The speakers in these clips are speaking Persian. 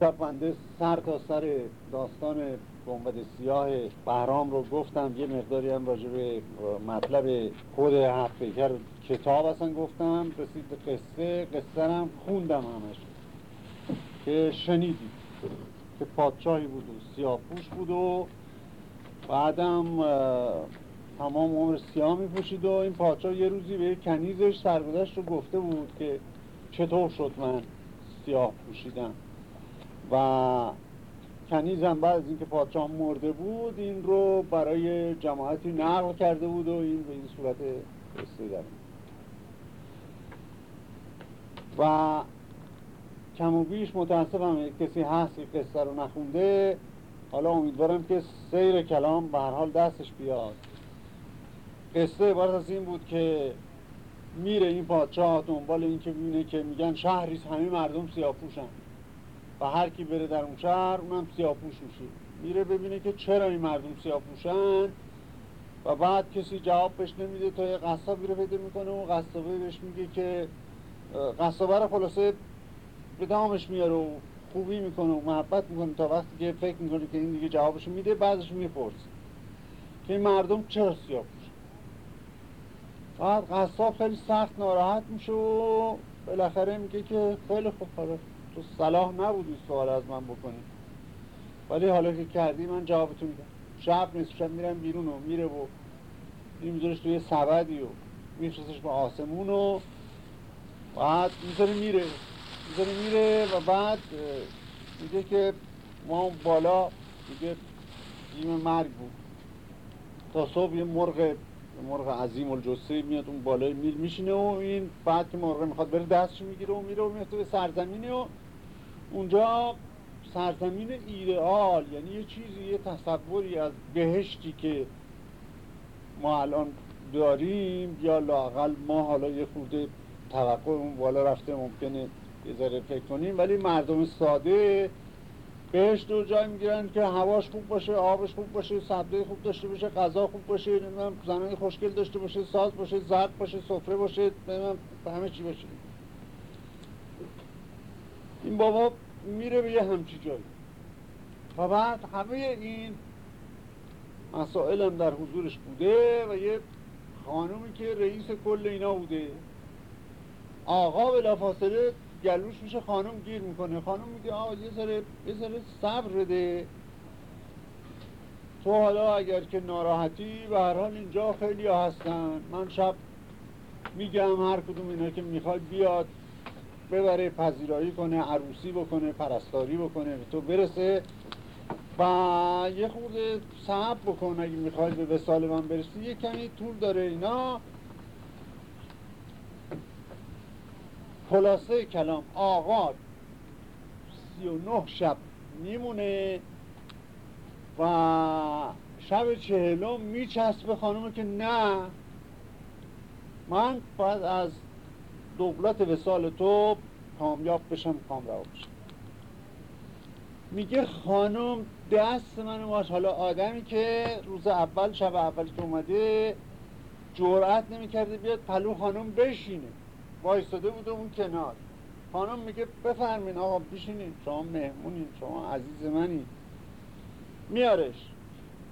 بنده سر تا سر داستان گنبد سیاه بهرام رو گفتم یه مقداری هم راجع به مطلب خود هفت کتاب اصلا گفتم رسید به قصه قصه هم خوندم همش که شنیدید که پادشاهی بود و سیاه پوش بود و بعدم تمام عمر سیاه می پوشید و این پادشاه یه روزی به کنیزش سرگذشت رو گفته بود که چطور شد من سیاه پوشیدم. و کنیزم بعد از اینکه پادشاه مرده بود این رو برای جماعتی نقل کرده بود و این به این صورت قصه و کم و بیش متاسفم کسی هست که قصه رو نخونده. حالا امیدوارم که سیر کلام به هر حال دستش بیاد. قصه عبارت از این بود که میره این پادشاه دنبال این که که میگن شهریز همه مردم سیاپوشن. و هر کی بره در اون شهر اونم سیاپوش میشه میره ببینه که چرا این مردم سیاپوشن و بعد کسی جواب بهش نمیده تا یه قصابی رو پیدا می‌کنه. و قصابه بهش میگه که قصابه رو خلاصه به دامش میاره و خوبی می‌کنه و محبت می‌کنه تا وقتی که فکر می‌کنه که این دیگه جوابش میده بعدش می‌پرسه که این مردم چرا سیاپوشن. بعد قصاب خیلی سخت ناراحت میشه و بالاخره میگه که خیلی خوب تو صلاح نبود این سوال از من بکنی. ولی حالا که کردی من جوابتون میدم. شب نیست شب میرم بیرون و میره و میذارش توی سبدی و میفرستش به آسمون و بعد می‌ذاره میره. می‌ذاره میره و بعد میگه که ما بالا میگه جیم مرگ بود. تا صبح یه مرغ مرغ عظیم الجسه میاد اون بالای میل میشینه و این بعد که مرغ می‌خواد بره دستش می‌گیره و میره و میفته به سرزمینی و اونجا سرزمین ایدئال یعنی یه چیزی یه تصوری از بهشتی که ما الان داریم یا لاقل ما حالا یه خورده توقع اون رفته ممکنه یه ذره فکر کنیم. ولی مردم ساده بهش دو جای می‌گیرن که هواش خوب باشه آبش خوب باشه سبزه خوب داشته باشه غذا خوب باشه نمی‌دونم زنای خوشگل داشته باشه ساز باشه زرد باشه سفره باشه نمی‌دونم همه چی باشه. این بابا میره به یه همچی جایی. و بعد همه این مسائل هم در حضورش بوده و یه خانومی که رئیس کل اینا بوده. آقا بلا فاصله گلوش میشه خانم گیر می‌کنه. خانم میگه آقا یه ذره یه ذره صبر بده. تو حالا اگر که ناراحتی و هر حال اینجا خیلی هستن. من شب میگم هر کدوم اینا که می‌خواد بیاد. ببره پذیرایی کنه عروسی بکنه پرستاری بکنه به تو برسه و یه خورده صحب بکن اگه می‌خوای به وسال من برسی یه کمی طول داره اینا. خلاصه کلام آقا سی و نه شب میمونه و شب چهلم میچسبه خانومه که نه. من باید از دولت وسال تو کامیاب بشم کامرا بشم. میگه خانم دست من ماش. حالا آدمی که روز اول شب اول که اومده جرأت نمی‌کرده بیاد پلو خانم بشینه. وایستاده بوده اون کنار. خانم میگه بفرمین آقا بشینین. شما مهمونین شما عزیز منی میارش.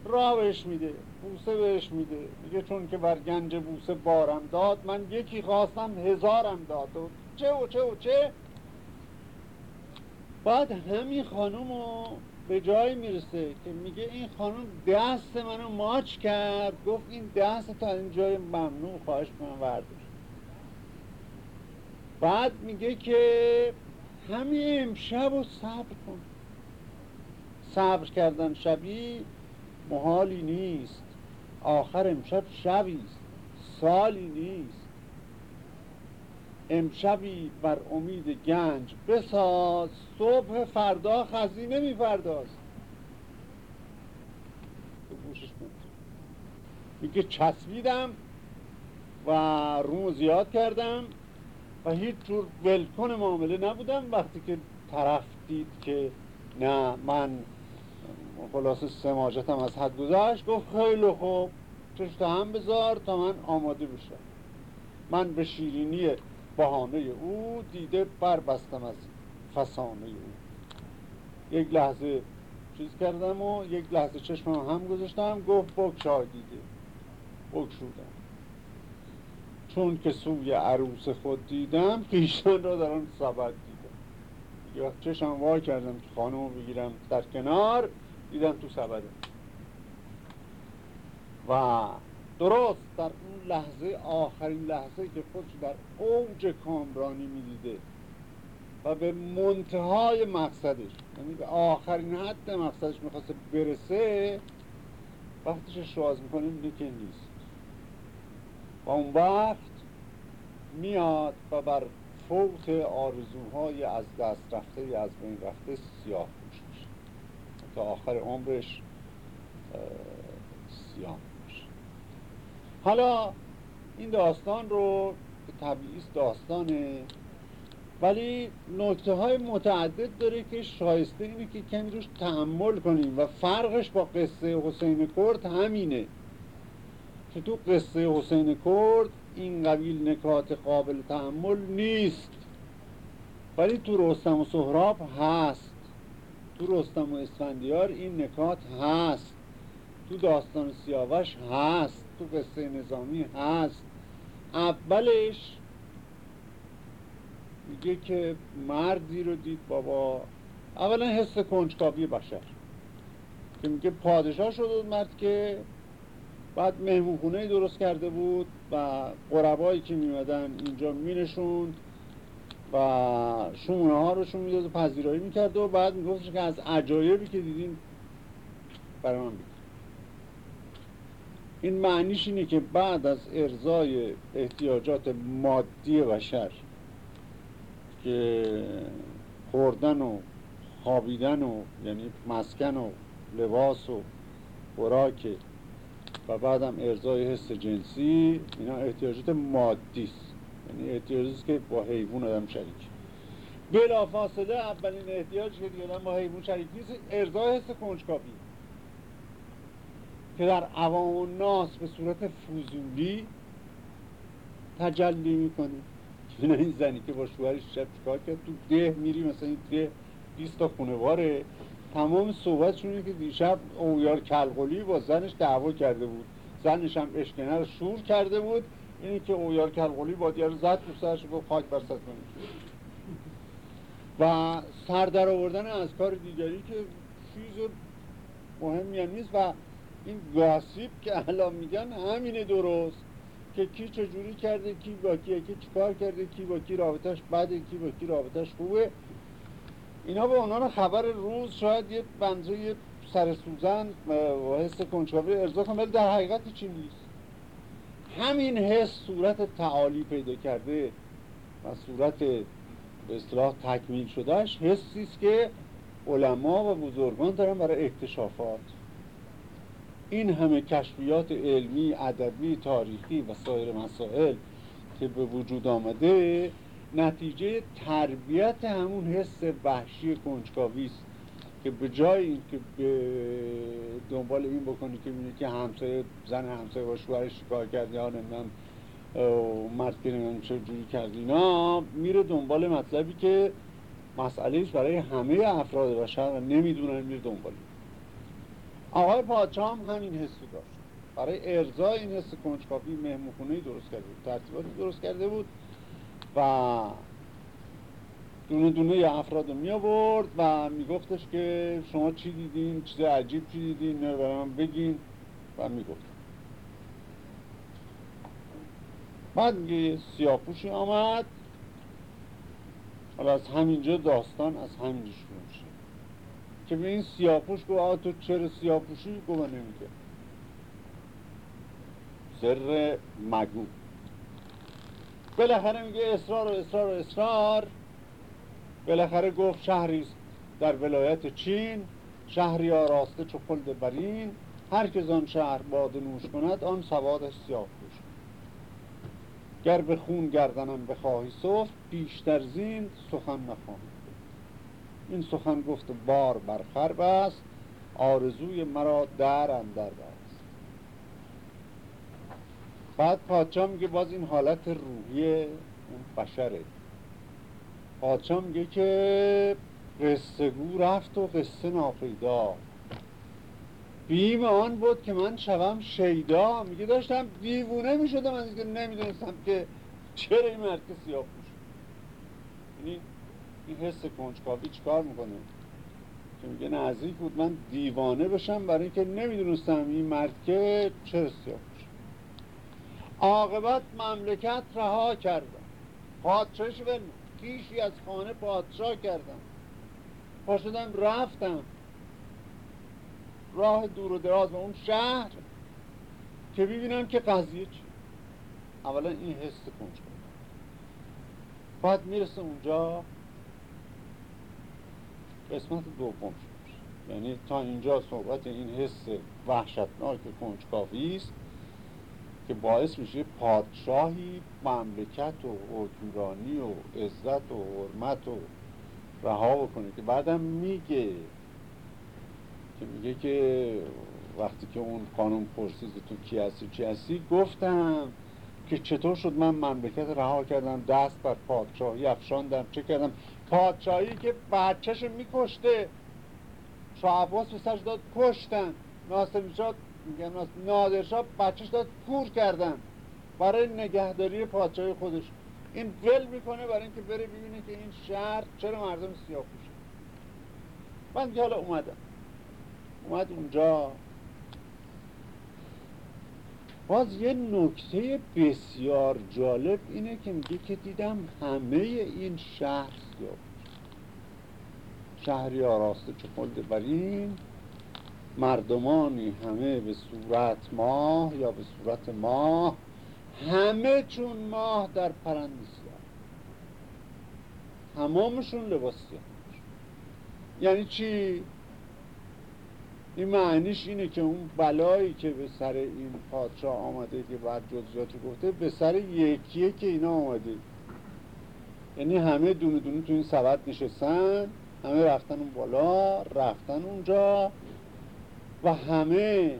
راه بهش میده. بوسه بهش میده. میگه چون که بر گنج بوسه بارم داد من یکی خواستم هزارم داد. و چه و چه و چه. بعد همین خانوم رو به جایی می‌رسه که میگه این خانم دست منو ماچ کرد. گفت این دست تا این جای ممنوع خواهش من وردش بعد میگه که همین امشب رو صبر کن. صبر کردن شبی محالی نیست. آخر امشب شبی است. سالی نیست. امشبی بر امید گنج بساز صبح فردا خزینه می فرداز میگه چسبیدم و رومو زیاد کردم و هیچ جور ولکن معامله نبودم وقتی که طرف دید که نه من خلاص سماجتم از حد گذشت. گفت خیلی خوب. چشت هم بذار تا من آماده بشم. من به شیرینی بهانه او دیده بر بستم از فسانه او. یک لحظه چیز کردم و یک لحظه چشمم هم گذاشتم. گفت بکشای دیگه. بکشودم چون که سوی عروس خود دیدم خیشتن را در آن سبد دیدم. یک چشم وای کردم که خانم بگیرم در کنار. دیدم تو سبده. و درست در اون لحظه آخرین لحظه که خودش در اوج کامرانی می‌دیده و به منتهای مقصدش یعنی به آخرین حد مقصدش می‌خواسته برسه وقتش شواز می‌کنه میده که نیست. و اون وقت میاد و بر فوت آرزوهای از دست رفته از بین رفته سیاه. تا آخر عمرش سیاه حالا این داستان رو طبیعی داستانه ولی نکته های متعدد داره که شایسته اینه که کمی روش تحمل کنیم و فرقش با قصه حسین کرد همینه که تو قصه حسین کرد این قبیل نکات قابل تحمل نیست. ولی تو رستم و سهراب هست. تو رستم و اسفندیار این نکات هست. تو داستان سیاوش هست. تو قصه نظامی هست. اولش میگه که مردی رو دید بابا. اولا حس کنجکاوی بشر. که میگه پادشاه بود مرد که بعد مهمون درست کرده بود و قربایی که میمدن اینجا مینشوند. و شمونه ها روشون می‌داد و پذیرایی می‌کرد و بعد میگفتش که از عجایبی که دیدین برای من بید. این معنیش اینه که بعد از ارزای احتیاجات مادی بشر که خوردن و خوابیدن و یعنی مسکن و لباس و خوراک و بعدم ارزای حس جنسی اینا احتیاجات مادی است یعنی احتیاجی که با حیوان آدم شریک بلا فاصله اولین احتیاجی که دیگه با حیوان شریک نیست ارزای حس کنجکاوی. که در عوام و ناس به صورت فضولی تجلی می‌کنه. اینا این زنی که با شوهرش شب چیکار کرد تو ده میری مثلا این ده 20 تا خونواره تمام صحبتشونه که دیشب اویار کلقلی با زنش دعوا کرده بود. زنش هم اشکنه شور کرده بود. اینی که اویار کلقلی با دیار زد تو سرش با خاک بر کنید و سردر آوردن از کار دیگری که چیز مهمی هم نیست و این گاسیب که الان میگن همینه درست که کی چجوری کرده کی با کیه کی چیکار کرده کی با کی رابطش بده کی با کی رابطش خوبه. اینا به عنوان خبر روز شاید یه بنزه سر سوزن و حس کنجکاوی ارضا کنم ولی در حقیقت چی نیست. همین حس صورت تعالی پیدا کرده و صورت به اصطلاح تکمیل شدهش حسی است که علما و بزرگان دارن برای اکتشافات. این همه کشفیات علمی، ادبی، تاریخی و سایر مسائل که به وجود آمده نتیجه تربیت همون حس وحشی کنجکاوی است. که به اینکه به دنبال این بکنی که بینید که همسایه زن همسایه با شوهرش کار کرد یا نمی‌دونم مرد که نمی‌دونم چه جوری کرد اینا میره دنبال مطلبی که مسئله برای همه افراد بشر و نمی‌دونن میره دنبال. آقای پادشاه هم همین حسی داشت. برای ارزای این حس کنجکاوی مهمونخونه درست کرده بود ترتیباتی درست کرده بود و دونه دونه افراد رو می آورد و میگفتش که شما چی دیدین؟ چیز عجیب چی دیدین؟ نه برای من بگین. و می‌گفت. بعد یه سیاپوشی آمد. حالا از همینجا داستان از همینجا شروع میشه. که به این سیاپوش گفت تو چرا سیاپوشی؟ گفت نمیگه سر مگو. بالاخره میگه اصرار و اصرار و اصرار. بالاخره گفت شهری در ولایت چین شهری آراسته چو خلد برین. هر که آن شهر باده نوش کند آن سوادش سیاه پوش. گر به خون گردنم بخواهی صفت بیشتر زین سخن نخوان این سخن گفت بار بر خرب است آرزوی مرا در اندر است بعد پادشاه میگه باز این حالت روحی اون بشره. پادشاه میگه که قصه گو رفت و قصه ناپیدا. بیم آن بود که من شوم شیدا. میگه داشتم دیوونه می‌شدم از اینکه نمی‌دونستم که چرا این مرد که سیاه پوش. یعنی این حس کنجکاوی چیکار می‌کنه؟ که میگه نزدیک بود من دیوانه بشم برای اینکه نمی‌دونستم این مرد که چرا سیاه پوش. عاقبت مملکت رها کردم. پادشاهش ول پیشی از خانه پادشاه کردم. پاشدم رفتم. راه دور و دراز به اون شهر که ببینم که قضیه چی. اولا این حس کنج بعد می‌رسه اونجا قسمت دوم شد. یعنی تا اینجا صحبت این حس وحشتناک کنجکاوی است. که باعث میشه پادشاهی مملکت و حکمرانی و عزت و حرمت و رها بکنه. که بعدم میگه که میگه که وقتی که اون قانون پرسید تو کی هستی چی هستی؟ گفتم که چطور شد من مملکت رها کردم دست بر پادشاهی افشاندم چه کردم؟ پادشاهی که بچهش میکشته. شاه عباس داد کشتن. ناصر میگم نادرشاه بچهش داد کور کردن. برای نگهداری پادشاهی خودش. این ول می‌کنه برای اینکه بره ببینه که این شهر چرا مردم سیاه پوشه من دیگه حالا اومدم. اومد اونجا. باز یه نکته بسیار جالب اینه که میگه که دیدم همه این شهر سیاه شهری آراسته چه بر این مردمانی همه به صورت ماه یا به صورت ماه همه چون ماه در پرند سیاه تمامشون لباس سیاه یعنی چی؟ این معنیش اینه که اون بلایی که به سر این پادشاه آمده که بعد جزیاتی گفته به سر یکیه که اینا آمده. یعنی همه دونه دونه تو این سبت نشستن همه رفتن اون بالا رفتن اونجا. و همه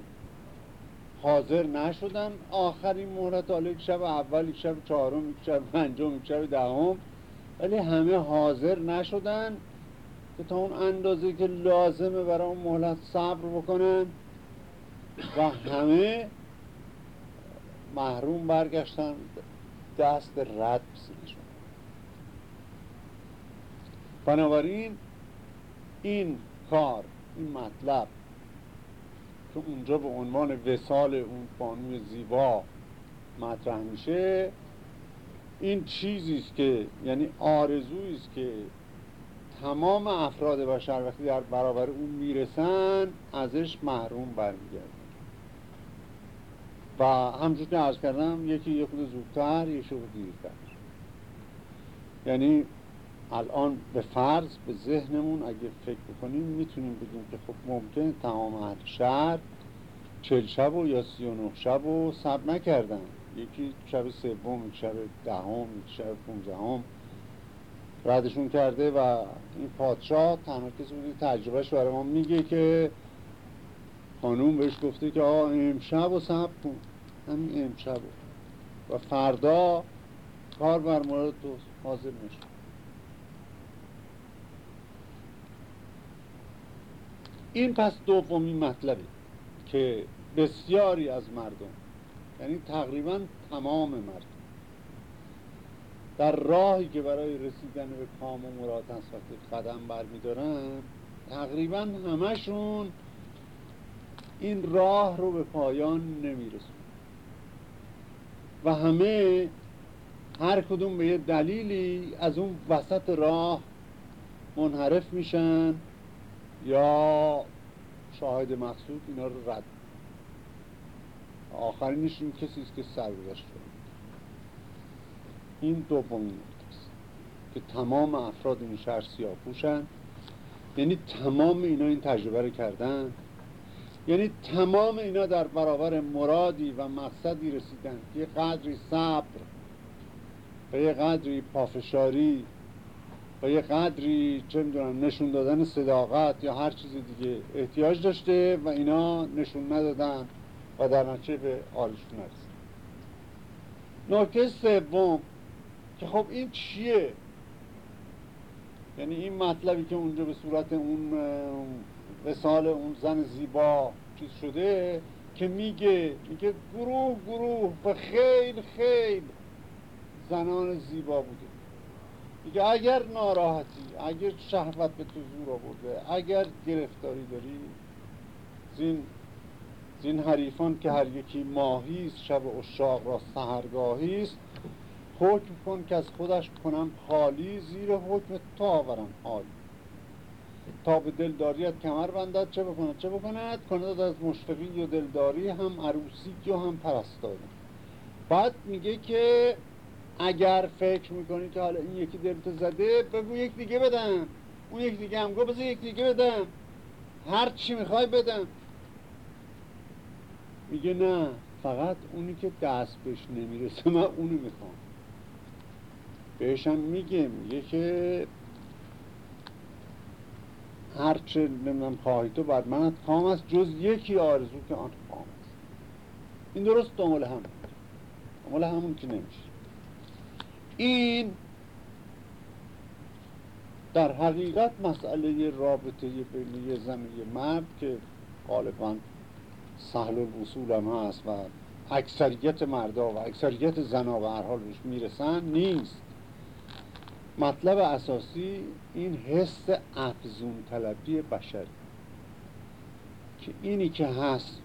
حاضر نشدن. آخرین مهلت حالا یک شب اول یک شب چهارم یک شب پنجم یک شب دهم. ولی همه حاضر نشدن که تا اون اندازه که لازمه برای اون مهلت صبر بکنن. و همه محروم برگشتن دست رد بسیدشون بنابراین این کار این مطلب که اونجا به عنوان وسال اون بانوی زیبا مطرح میشه این چیزی است که یعنی آرزویی است که تمام افراد بشر وقتی در برابر اون می‌رسن ازش محروم برمیگردن. و همچون که عرض کردم یکی یه خود زودتر یه خود دیرتر. یعنی الان به فرض به ذهنمون اگه فکر بکنیم می‌تونیم بگیم که خب ممکن تمام اهل شهر چل شب و یا سی و نه شب و سب نکردن. یکی شب سوم یک شب دهم یک شب پونزدهم ردشون کرده و این پادشاه تنها کسی بودی تجربهش برای ما میگه که خانوم بهش گفته که آه امشب و سب کن. همین امشب و فردا کار بر مورد تو حاضر میشه این پس دومی مطلبه که بسیاری از مردم یعنی تقریبا تمام مردم در راهی که برای رسیدن به کام و مراد وقتی قدم برمیدارن تقریبا همشون این راه رو به پایان نمیرسون و همه هر کدوم به یه دلیلی از اون وسط راه منحرف میشن. یا شاهد مقصود اینا رو رد آخرینش این کسی است که سرگذشت این دومین که تمام افراد این شهر سیاپوشن. یعنی تمام اینا این تجربه رو کردن. یعنی تمام اینا در برابر مرادی و مقصدی رسیدن. یه قدری صبر و یه قدری پافشاری. یه قدری چه می‌دونم نشون دادن صداقت یا هر چیز دیگه احتیاج داشته و اینا نشون ندادن و در نتیجه به آرشون نرسید. نکته سوم که خب این چیه؟ یعنی این مطلبی که اونجا به صورت اون وسال اون زن زیبا چیز شده که میگه میگه گروه گروه و خیلی خیلی زنان زیبا بوده. میگه اگر ناراحتی اگر شهوت به تو زور آورده اگر گرفتاری داری زین زین حریفان که هر یکی ماهی شب اشاق را سهرگاهی است حکم کن که از خودش کنم خالی زیر حکم تو آورم حالی. تا به دلداریت کمر بندد چه بکند؟ چه بکند؟ کند از مشفقی و دلداری هم عروسی و هم پرستاری. بعد میگه که اگر فکر می‌کنی که حالا این یکی دلتو زده بگو یک دیگه بدم. اون یک دیگه هم بذار یک دیگه بدم. هر چی می‌خوای بدم. میگه نه فقط اونی که دست بهش نمی‌رسه من اونو می‌خوام. بهشم میگه میگه که هرچه نمی‌دونم خواهی تو بر من کام است جز یکی آرزو که آن کام است. این درست دنبال هم دنبال همون که نمیشه. این در حقیقت مسئله رابطه بین و مرد که غالبا سهل الوصول هم هست و اکثریت مردا و اکثریت زنا به هر حال می‌رسن نیست. مطلب اساسی این حس افزون طلبی بشری که اینی که هست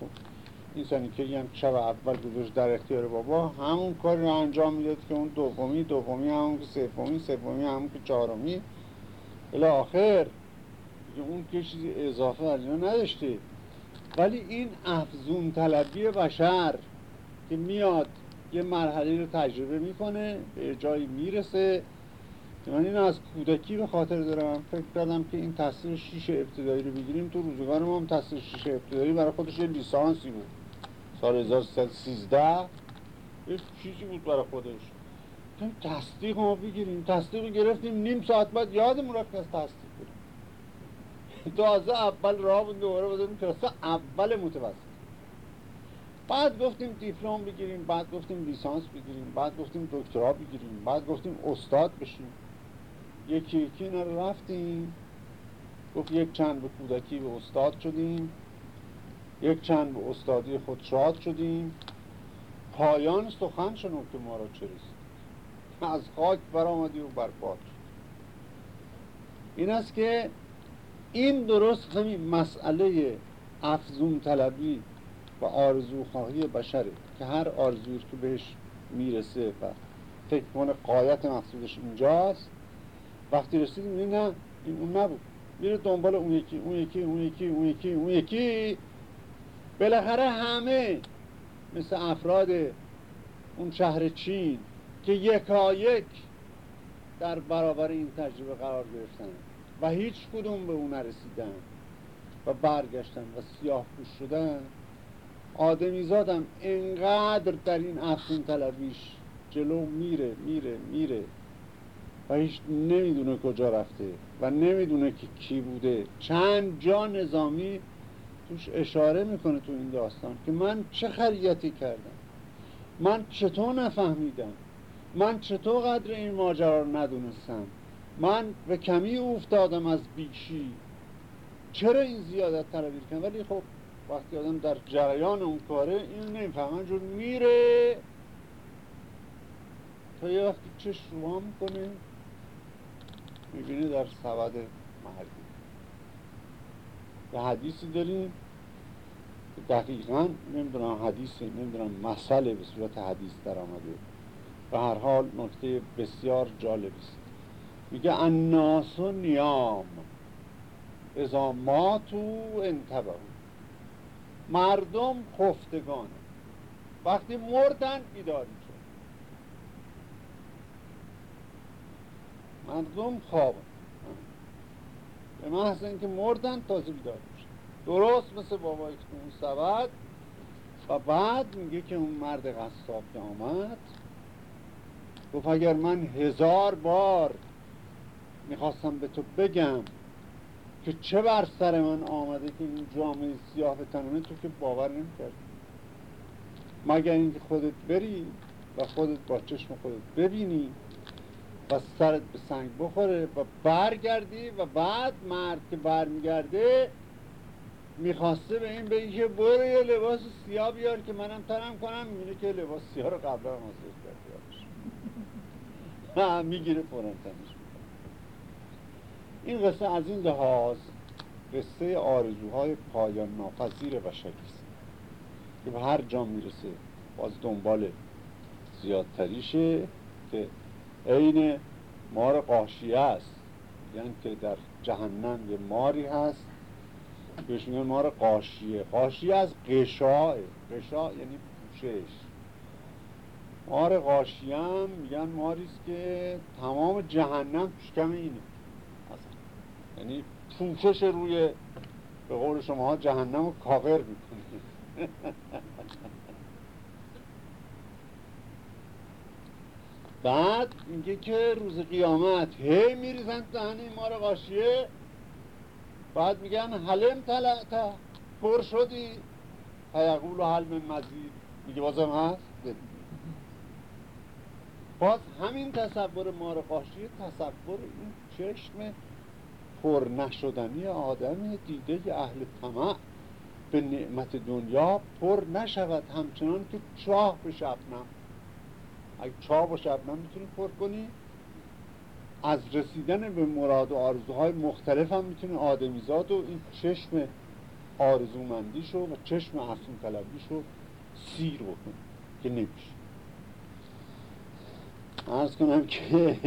زنی که هم شب اول گذاشت در اختیار بابا همون کار رو انجام می‌داد که اون دومی دومی همون که سومی سومی همون که چهارمی. الی آخر اون که چیزی اضافه از نداشته. ولی این افزون طلبی بشر که میاد یه مرحله رو تجربه می‌کنه به جایی می‌رسه. من این از کودکی به خاطر دارم. فکر کردم که این تحصیل شیش ابتدایی رو بگیریم. تو روزگار ما هم تحصیل شیش ابتدایی برای خودش یه لیسانسی بود. سال 1313 یه چیزی بود برای خودش. تصدیق ما بگیریم. تصدیق گرفتیم. نیم ساعت بعد یادمون رفت از تصدیق بریم. تازه اول راه بود دوباره بودیم کلاس اول متوسط. بعد گفتیم دیپلم بگیریم بعد گفتیم لیسانس بگیریم بعد گفتیم دکترا بگیریم بعد گفتیم استاد بشیم. یکی یکی رفتیم. گفت یک چند به کودکی به استاد شدیم. یک چند به استادی خود شاد شدیم. پایان سخن شنو که ما را چه از خاک برآمدی و برباد این است که این درست همین مسئله افزون طلبی و آرزوخواهی بشره که هر آرزوی که بهش می‌رسه و فکر کنه قایت مقصودش اینجاست. وقتی رسید میگه نه این اون نبود. میره دنبال اون یکی اون یکی اون یکی اون یکی اون یکی. بالاخره همه مثل افراد اون شهر چین که یکایک در برابر این تجربه قرار گرفتن و هیچ کدوم به اون نرسیدن و برگشتن و سیاه پوش شدن آدمیزادم انقدر در این افزون طلبیش جلو میره میره میره و هیچ نمی‌دونه کجا رفته و نمی‌دونه که کی بوده. چند جا نظامی توش اشاره می‌کنه تو این داستان که من چه خریتی کردم. من چطور نفهمیدم. من چطور قدر این ماجرا رو ندونستم. من به کمی افتادم از بیشی. چرا این زیادت طلبی کردم ولی خب وقتی آدم در جریان اون کاره این نمی‌فهمن جور میره. تا یه وقتی چش رو می‌کنه می‌بینه در سبد مردی یه حدیثی داریم. دقیقا نمی‌دونم حدیثی نمی‌دونم مسئله به صورت حدیث در آمده. به هر حال نکته بسیار جالبی است. میگه الناس و نیام. ازا ما تو انتبه مردم خفتگانه. وقتی مردن بیدار میشه مردم خواب به محض اینکه مردن تازه بیدار میشه درست مثل بابای اون سبد. و بعد میگه که اون مرد قصاب که آمد گفت اگر من هزار بار می‌خواستم به تو بگم که چه بر سر من آمده که این جامعه سیاه به تنونه تو که باور نمی‌کردی. مگر اینکه خودت بری و خودت با چشم خودت ببینی و سرت به سنگ بخوره و برگردی و بعد مرد که برمیگرده می‌خواسته به این بگی که برو یه لباس سیاه بیار که منم تنم کنم می‌بینه که لباس سیاه رو قبلا هم کرده می‌گیره فورن تنش این قصه از این لحاظ قصه آرزوهای پایان ناپذیر بشری است که به هر جا می‌رسه باز دنبال زیادتریشه که عین مار قاشیه است. یعنی که در جهنم یه ماری هست. بهش میگن مار قاشیه. قاشیه از قشاه قشا یعنی پوشش. مار قاشیه هم میگن ماریست که تمام جهنم کم اینه. یعنی پوشش روی به قول شما جهنم رو کاور می‌کنه. بعد میگه که روز قیامت هی میریزن دهنه مار قاشیه بعد میگن حلم تلعتا پر شدی. و حلم مزید. میگه بازم هست؟ باز همین تصور مار قاشیه تصور این چشم پر نشدنی آدم دیده اهل طمع به نعمت دنیا پر نشود. همچنان که چاه به شبنم اگه چاه و شبنم می‌تونی پر کنی از رسیدن به مراد و آرزوهای مختلف هم می‌تونه آدمیزاد و این چشم آرزومندیشو و چشم افسون طلبیشو سیر بکنه که نمیشه ارز کنم که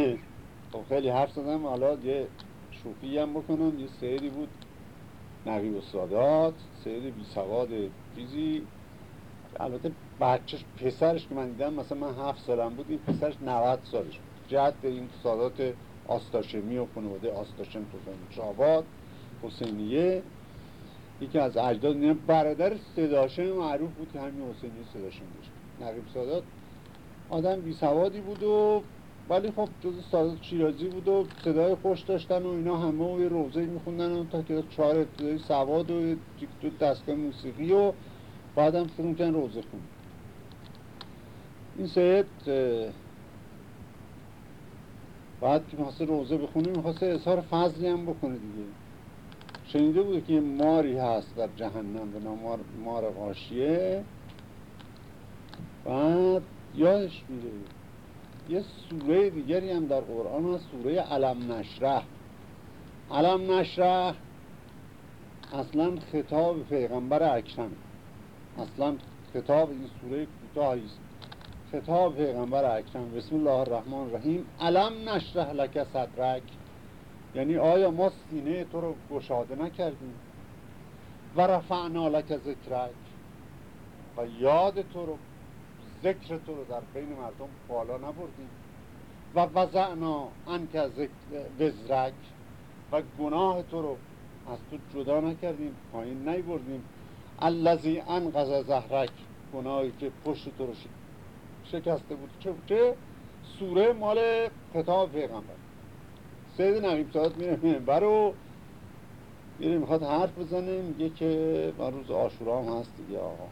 خب خیلی حرف زدم حالا یه شوخی هم بکنم. یه سیری بود. نقیب و سادات سیر بی سواد چیزی. البته بچهش پسرش که من دیدم مثلا من هفت سالم بود این پسرش 90 سالش بود. جد این سادات آستاشمی و خانواده آستاشم تو شاباد حسینیه. یکی از اجداد اینه برادر صداشم معروف بود که همین حسینیه صداشم داشت. نقیب سادات آدم بی سوادی بود و ولی خب جز سادات شیرازی بود و صدای خوش داشتن و اینا همه و یه روزه میخوندن و تا که چهار ابتدای سواد و دستگاه موسیقی و بعدم شروع روزه خون این سید بعد که می‌خواسته روزه بخونه می‌خواسته اظهار فضلی هم بکنه دیگه. شنیده بود که ماری هست در جهنم به نام مار, مار غاشیه. بعد یادش میره. یه سوره دیگری هم در قرآن هست سوره علم نشره علم نشره اصلا خطاب پیغمبر اکرم. اصلا خطاب این سوره کوتاهی خطاب پیغمبر اکرم بسم الله الرحمن الرحیم. علم نشره لک صدرک. یعنی آیا ما سینه تو رو گشاده نکردیم؟ و رفعنا لک ذکرک. و یاد تو رو ذکر تو رو در بین مردم بالا نبردیم. و وضعنا انک وزرک. و گناه تو رو از تو جدا نکردیم پایین نیبردیم. الذی انقذ زهرک. گناهی که پشت تو رو شکسته بود. چه چه سوره مال کتاب پیغمبر. سید نقیب ساعت میره منبر و میره می‌خواد حرف بزنه میگه که من روز آشورا هم هست دیگه آقا.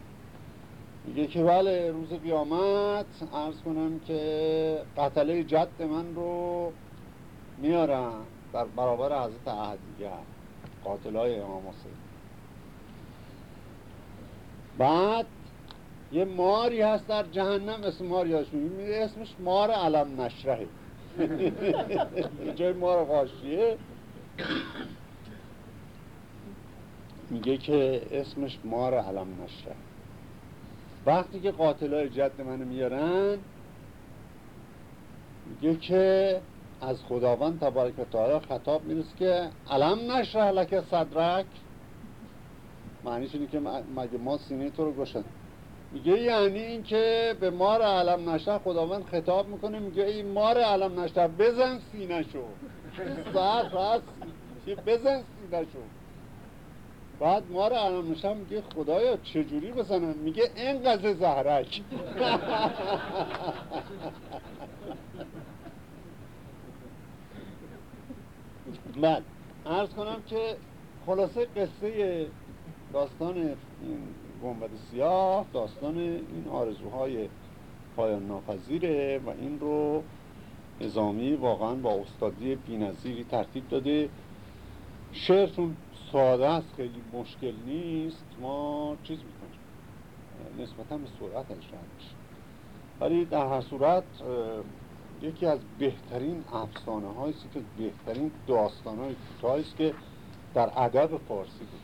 میگه که بله روز قیامت عرض کنم که قتله جد من رو میارن در برابر حضرت احدیه قاتلای امام حسین. بعد یه ماری هست در جهنم اسم ماری هاش میگه اسمش مار علم نشره جای مار غاشیه. میگه که اسمش مار علم نشره وقتی که قاتلای جد منو میارن میگه که از خداوند تبارک و تعالی خطاب می‌رسه که علم نشره لکه صدرک. معنیش اینه که مگه ما سینه تو رو گشن میگه یعنی این که به مار علم نشر خداوند خطاب می‌کنه میگه این مار علم نشر بزن سینه شو ساعت هست بزن سینه شو بعد مار علم نشر میگه خدایا چجوری بزنن میگه اینقدر زهرک. بعد عرض کنم که خلاصه قصه داستان گنبد سیاه داستان این آرزوهای پایان ناپذیره و این رو نظامی واقعا با استادی بینظیری ترتیب داده. شعرتون ساده است خیلی مشکل نیست. ما چیز می‌کنیم. نسبتا به سرعت اجرا میشه. ولی در هر صورت یکی از بهترین افسانه هاییست که بهترین داستان های است که در ادب فارسی بود.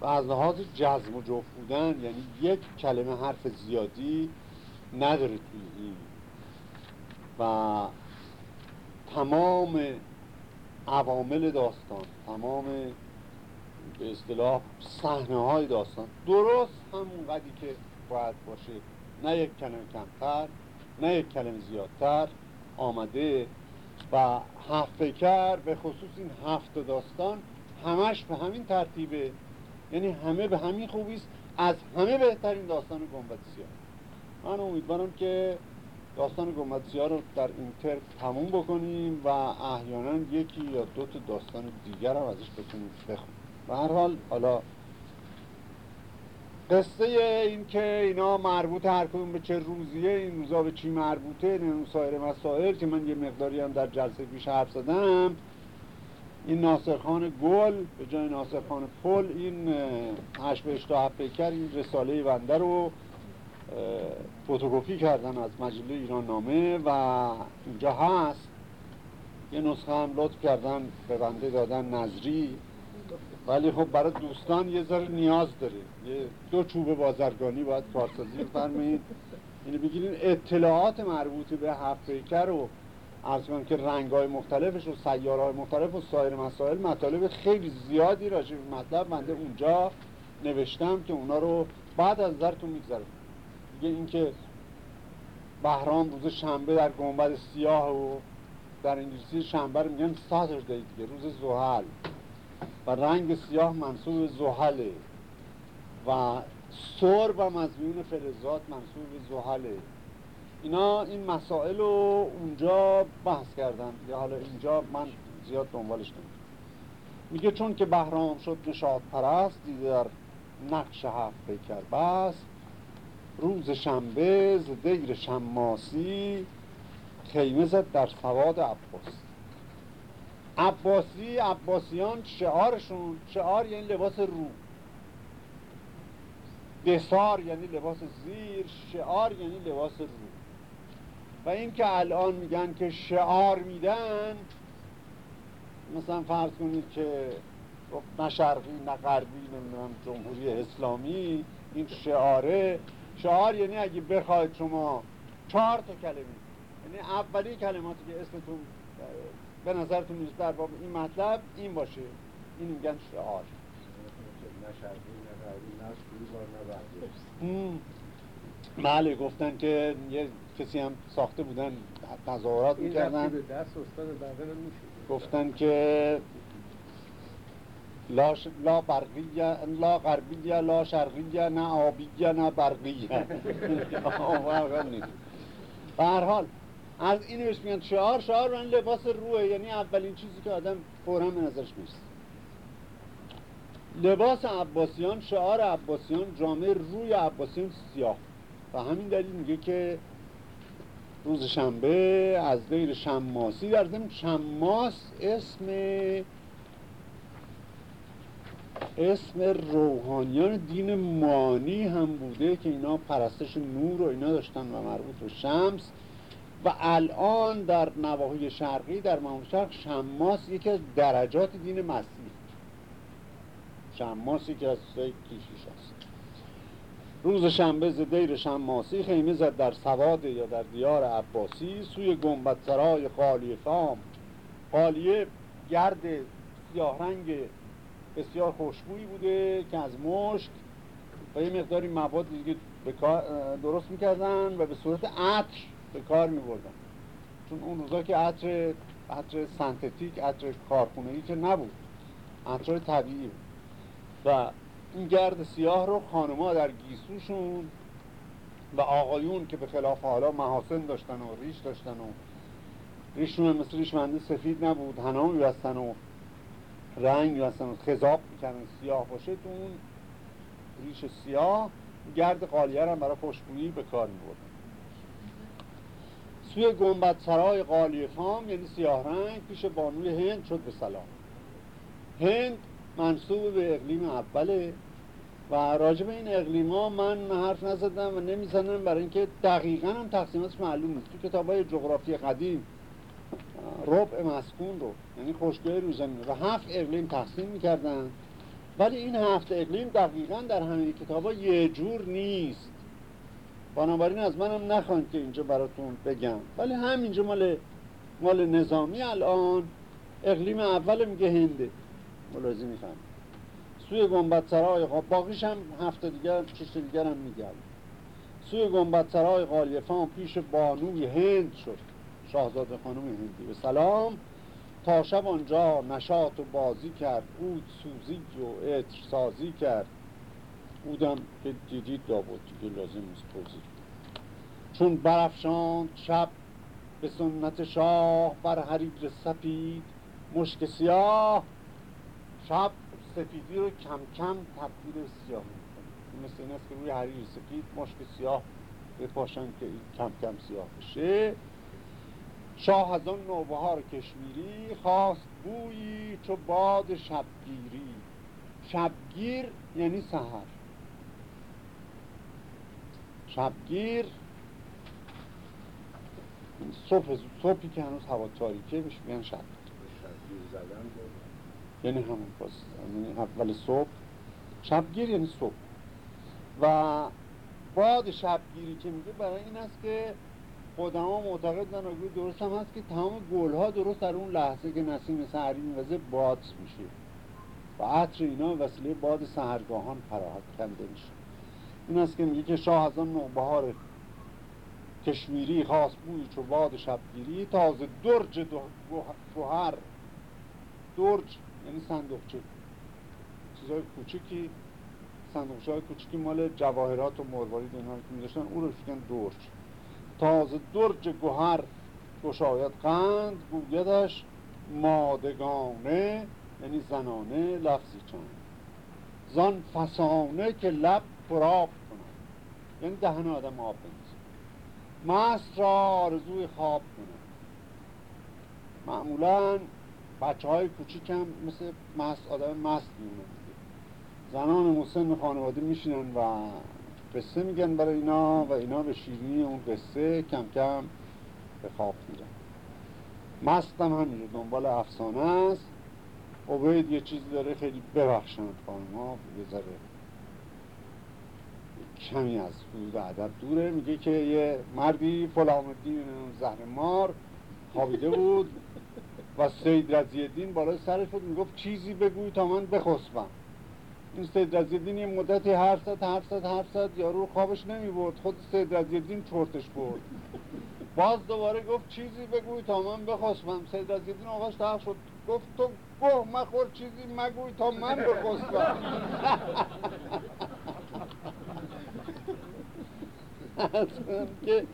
و از لحاظ جزم و جفت بودن یعنی یک کلمه حرف زیادی نداره توی این. و تمام عوامل داستان تمام به اصطلاح صحنه های داستان درست همون قدی که باید باشه. نه یک کلمه کمتر نه یک کلمه زیادتر آمده و هفت کر به خصوص این هفت داستان همش به همین ترتیبه. یعنی همه به همین خوبی است. از همه بهترین داستان گنبد سیاه. من امیدوارم که داستان گنبد سیاه رو در این ترم تموم بکنیم و احیانا یکی یا دو تا داستان دیگر هم ازش بتونیم بخونیم. به هر حال حالا قصه این که اینا مربوط هر کدوم به چه روزیه این روزا به چی مربوطه این سایر مسائل که من یه مقداری هم در جلسه پیش حرف زدم این ناصرخان گل به جای ناصرخان پل این هشت به اشتا پیکر این رساله ونده رو فوتوکوپی کردن از مجله ایران نامه و اینجا هست. یه نسخه هم لطف کردن به بنده دادن نظری. ولی خب برای دوستان یه ذره نیاز داره یه دو چوب بازرگانی باید کارسازی فرمایید اینو بگیرین اطلاعات مربوط به هفت پیکر و ارز کنم که رنگ های مختلفش و سیاره های مختلف و سایر مسائل مطالب خیلی زیادی راجع به مطلب منده اونجا نوشتم که اونا رو بعد از نظرتون می‌گذارم. دیگه اینکه بهرام روز شنبه در گنبد سیاه و در انگلیسی شنبه رو میگن ساتردی دیگه روز زحل. و رنگ سیاه منصوب زحله. و سرب هم از میون فلزات منصوب زحله. اینا این مسائل رو اونجا بحث کردن. یا حالا اینجا من زیاد دنبالش نمید میگه چون که بهرام شد نشاد پرست دیده در نقش هفت پیکر بس روز شنبه ز دیر شماسی خیمه زد در سواد عباس. عباسی عباسیان شعارشون شعار یعنی لباس رو. دسار یعنی لباس زیر شعار یعنی لباس رو. و این که الان میگن که شعار میدن مثلا فرض کنید که نه شرقی نه غربی نمی‌دونم جمهوری اسلامی این شعاره شعار یعنی اگه بخواید شما چهار تا کلمه یعنی اولی کلماتی که اسمتون به نظرتون نیست در باب این مطلب این باشه. این میگن شعار. بله گفتن که یه کسی هم ساخته بودن تظاهرات می‌کردن. گفتن که لا, ش... لا برقیه لا غربیه لا شرقیه نه آبیه نه برقیه. به هر حال از این بهش میگن شعار. شعار من لباس روه یعنی اولین چیزی که آدم فورا به نظرش می‌رسه. لباس عباسیان شعار عباسیان جامعه روی عباسیان سیاه. و همین دلیل میگه که روز شنبه از غیر شماسی در ضمن شماس اسم اسم روحانیان دین مانی هم بوده که اینا پرستش نور و اینا داشتن و مربوط به شمس. و الان در نواحی شرقی در مملکت شرق شماس یکی از درجات دین مسیح. شماس یکی از کیشیش هست روز شنبه زدیر شماسی خیمه زد در سواد یا در دیار عباسی سوی گنبت سرای خالی فام. خالیه گرد سیاه رنگ بسیار خوشبویی بوده که از مشک و یه مقداری مواد دیگه درست می‌کردن و به صورت عطر به کار میبردن. چون اون روزا که عطر عطر سنتتیک عطر کارخونه‌ای که نبود عطر طبیعی. و این گرد سیاه رو خانمها در گیسوشون و آقایون که به خلاف حالا محاسن داشتن و ریش داشتن و ریششون مثل ریش منده سفید نبود هنا میبستن و رنگ میبستن و خضاب می‌کردن سیاه باشه تو اون ریش سیاه گرد قالیه هم برای خوشبویی به کار میبردن. سوی گنبت سرای قالی فام یعنی سیاه رنگ پیش بانوی هند شد به سلام. هند منصوب به اقلیم اوله. و راجع به این اقلیم ها من حرف نزدم و نمی‌زنم برای اینکه دقیقا هم تقسیماتش معلوم تو کتاب های جغرافی قدیم ربع مسکون رو یعنی خشکی روزمین و هفت اقلیم تقسیم می‌کردن. ولی این هفت اقلیم دقیقا در همه کتاب ها یه جور نیست. بنابراین از منم نخوان که اینجا براتون بگم. ولی همینجا مال مال نظامی الان. اقلیم اول میگه هنده. ملازی میفهم سوی گنبت سرای باقیش هم هفته دیگر چشت دیگر هم میگم سوی گنبت سرای غالیفان پیش بانوی هند شد. شاهزاده خانم هندی. به سلام. تا شب آنجا نشاط و بازی کرد. اود سوزی و عطر سازی کرد. اودم که دیدید دابود دیگه لازم نیست توضیح چون برفشان شب به سنت شاه بر حریر سپید مشک سیاه شب سفیدی رو کم کم تبدیل سیاه می‌کنه. مثل این است که روی حریر سفید مشک سیاه بپاشن که کم کم سیاه بشه. شاه از آن نوبهار کشمیری خواست بویی چو باد شبگیری. شبگیر یعنی سهر شبگیر صبح صبحی که هنوز هوا تاریکه بهش میگن شب. یعنی همون باز یعنی اول صبح. شبگیر یعنی صبح. و باد شبگیری که میگه برای این است که ها معتقد و درست هم هست که تمام گل ها درست در اون لحظه که نسیم سهری میوزه باد میشه. و عطر اینا وسیله باد سهرگاهان فراحت کنده میشه. این است که میگه که شاه از آن نوبهار کشمیری خاص بوی چو باد شبگیری تازه درج گوهر درج یعنی صندوقچه. چیزهای کوچیکی صندوقچه های کوچیکی مال جواهرات و مروارید اینا که میداشتن اون رو شکن درج. تازه درج گوهر گشاید قند گویدش مادگانه یعنی زنانه لفظی چند زان فسانه که لب پراب کنه یعنی دهن آدم آب بنزه مست را آرزوی خواب کنه معمولا بچه های کوچیک هم مثل مست آدم مست میمونن زنان مسن خانواده میشینن و قصه میگن برای اینا و اینا به شیرینی اون قصه کم کم به خواب میرن. مست هم دنبال افسانه است. عبید یه چیزی داره خیلی ببخشند خانم ها ذره کمی از حدود ادب دوره. میگه که یه مردی فلان الدین زهر مار خوابیده بود. و سید رضی الدین بالای سرش بود می‌گفت چیزی بگوی تا من بخسبم این سید رضی الدین یه مدتی حرف زد حرف زد حرف زد یارو خوابش نمی برد خود سید رضی الدین چرتش برد. باز دوباره گفت چیزی بگوی تا من بخسبم سید رضی الدین آقاش تحق شد. گفت تو گوه مخور چیزی مگوی تا من بخسبم که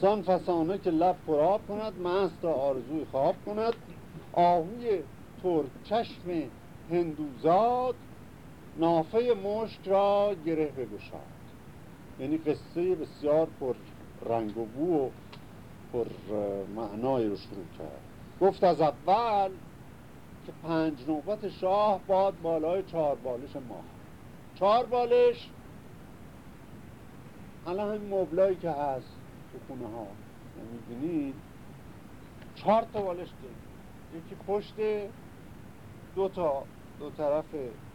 زان فسانه که لب پراب کند مست را آرزوی خواب کند. آهوی ترک چشم هندوزاد نافه مشک را گره بگشاد. یعنی قصه بسیار پر رنگ و بو و پر معنای رو شروع کرد. گفت از اول که پنج نوبت شاه باد بالای چهار بالش ماه چهار بالش الان همین مبلایی که هست. خونه ها می‌بینید چهار تا بالش یکی پشت دو تا دو طرف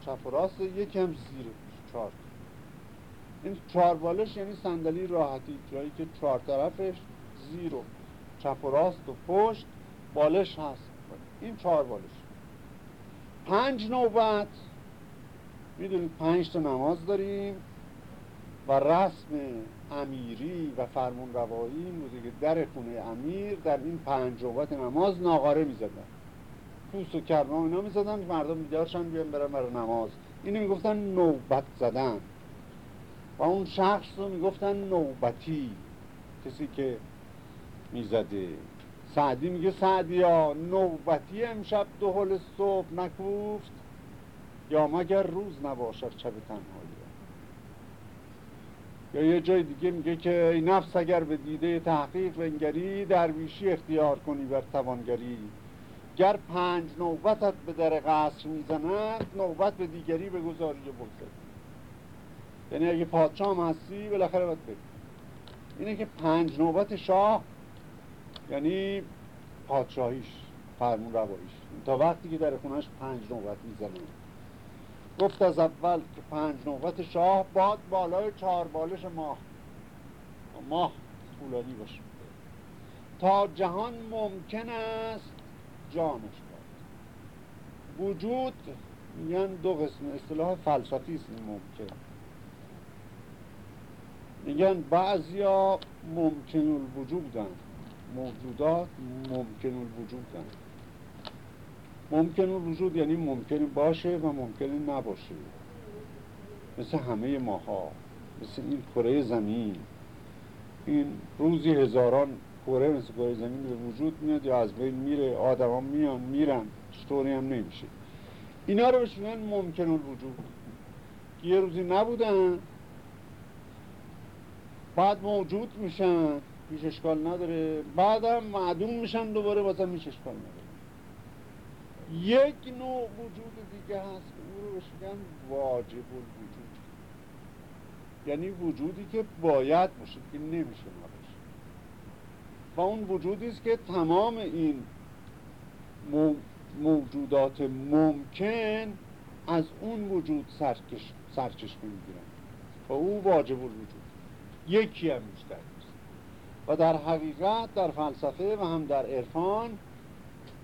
چپ و راست یکی هم زیر چهار این چهار بالش یعنی صندلی راحتی. جایی که چهار طرفش زیر و چپ و راست و پشت بالش هست. این چهار بالش. پنج نوبت. می‌دونید پنج تا نماز داریم و رسم امیری و فرمون روایی این بوده که در خونه امیر در این پنج نوبت نماز ناغاره می‌زدن. پوست و کرما اینا می‌زدن مردم بیدارشن بیان برن برای نماز. اینو می‌گفتن نوبت زدن. و اون شخص رو می‌گفتن نوبتی. کسی که می‌زده. سعدی میگه سعدی ها نوبتی امشب دو حل صبح نکوفت یا مگر روز نباشد شب تنهایی؟ یا یه جای دیگه میگه که ای نفس اگر به دیده تحقیق بنگری درویشی اختیار کنی بر توانگری. گر پنج نوبتت به در قصر می‌زند نوبت به دیگری به گذاری بگذاری یعنی اگه پادشاه هم هستی بالاخره باید بگی اینه که پنج نوبت شاه یعنی پادشاهیش فرمون رواییش. تا وقتی که در خونش پنج نوبت می‌زنه. گفت از اول که پنج نوبت شاه باد بالای چهار بالش ماه. ماه طولانی باشه. تا جهان ممکن است جانش باد. وجود میگن دو قسم اصطلاح فلسفی است ممکن. میگن بعضیا ممکن الوجودن موجودات ممکن الوجودن ممکن الوجود یعنی ممکن باشه و ممکن نباشه. مثل همه ماها مثل این کره زمین. این روزی هزاران کره مثل کره زمین به وجود میاد یا از بین میره آدم میان میرن چطوری هم نمیشه. اینا رو بهش میگن ممکن الوجود یه روزی نبودن. بعد موجود میشن هیچ اشکال نداره. بعدم معدوم میشن دوباره بازم هیچ اشکال نداره. یک نوع وجود دیگه هست که او رو بشگن واجب الوجود. یعنی وجودی که باید باشه که نمیشه نباشه و اون وجودی است که تمام این موجودات ممکن از اون وجود سرکش سرچشمه می‌گیرن. و او واجب الوجود. یکی هم بیشتر و در حقیقت در فلسفه و هم در عرفان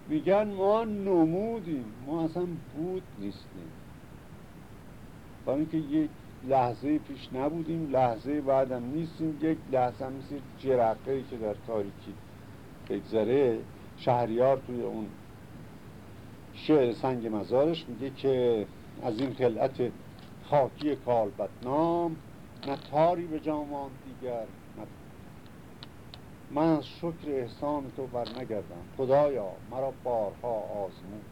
میگن ما نمودیم ما اصلا بود نیستیم. با اینکه یک لحظه پیش نبودیم لحظه بعدم نیستیم یک لحظه هم مثل جرقه که در تاریکی بگذره شهریار توی اون شعر سنگ مزارش میگه که از این خلعت خاکی کالبدنام نه تاری به جامان دیگر. من از شکر احسان تو بر نگردم خدایا مرا بارها آزمود.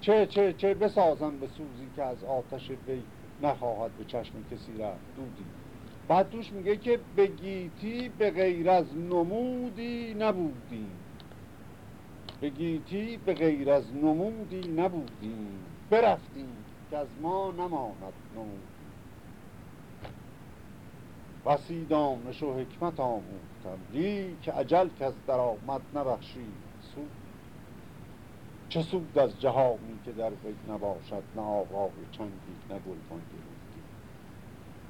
چه چه چه بسازم به سوزی که از آتش وی نخواهد به چشم کسی رفت. دودی. بعد توش میگه که به گیتی به غیر از نمودی نبودیم به گیتی به غیر از نمودی نبودیم برفتیم که از ما نماند نمود بسی دانش و حکمت آموختم که عجل که از درآمد نبخشی سود. چه سود از جهانی که در وی نباشد نه آقای چنگی نه گلبانگی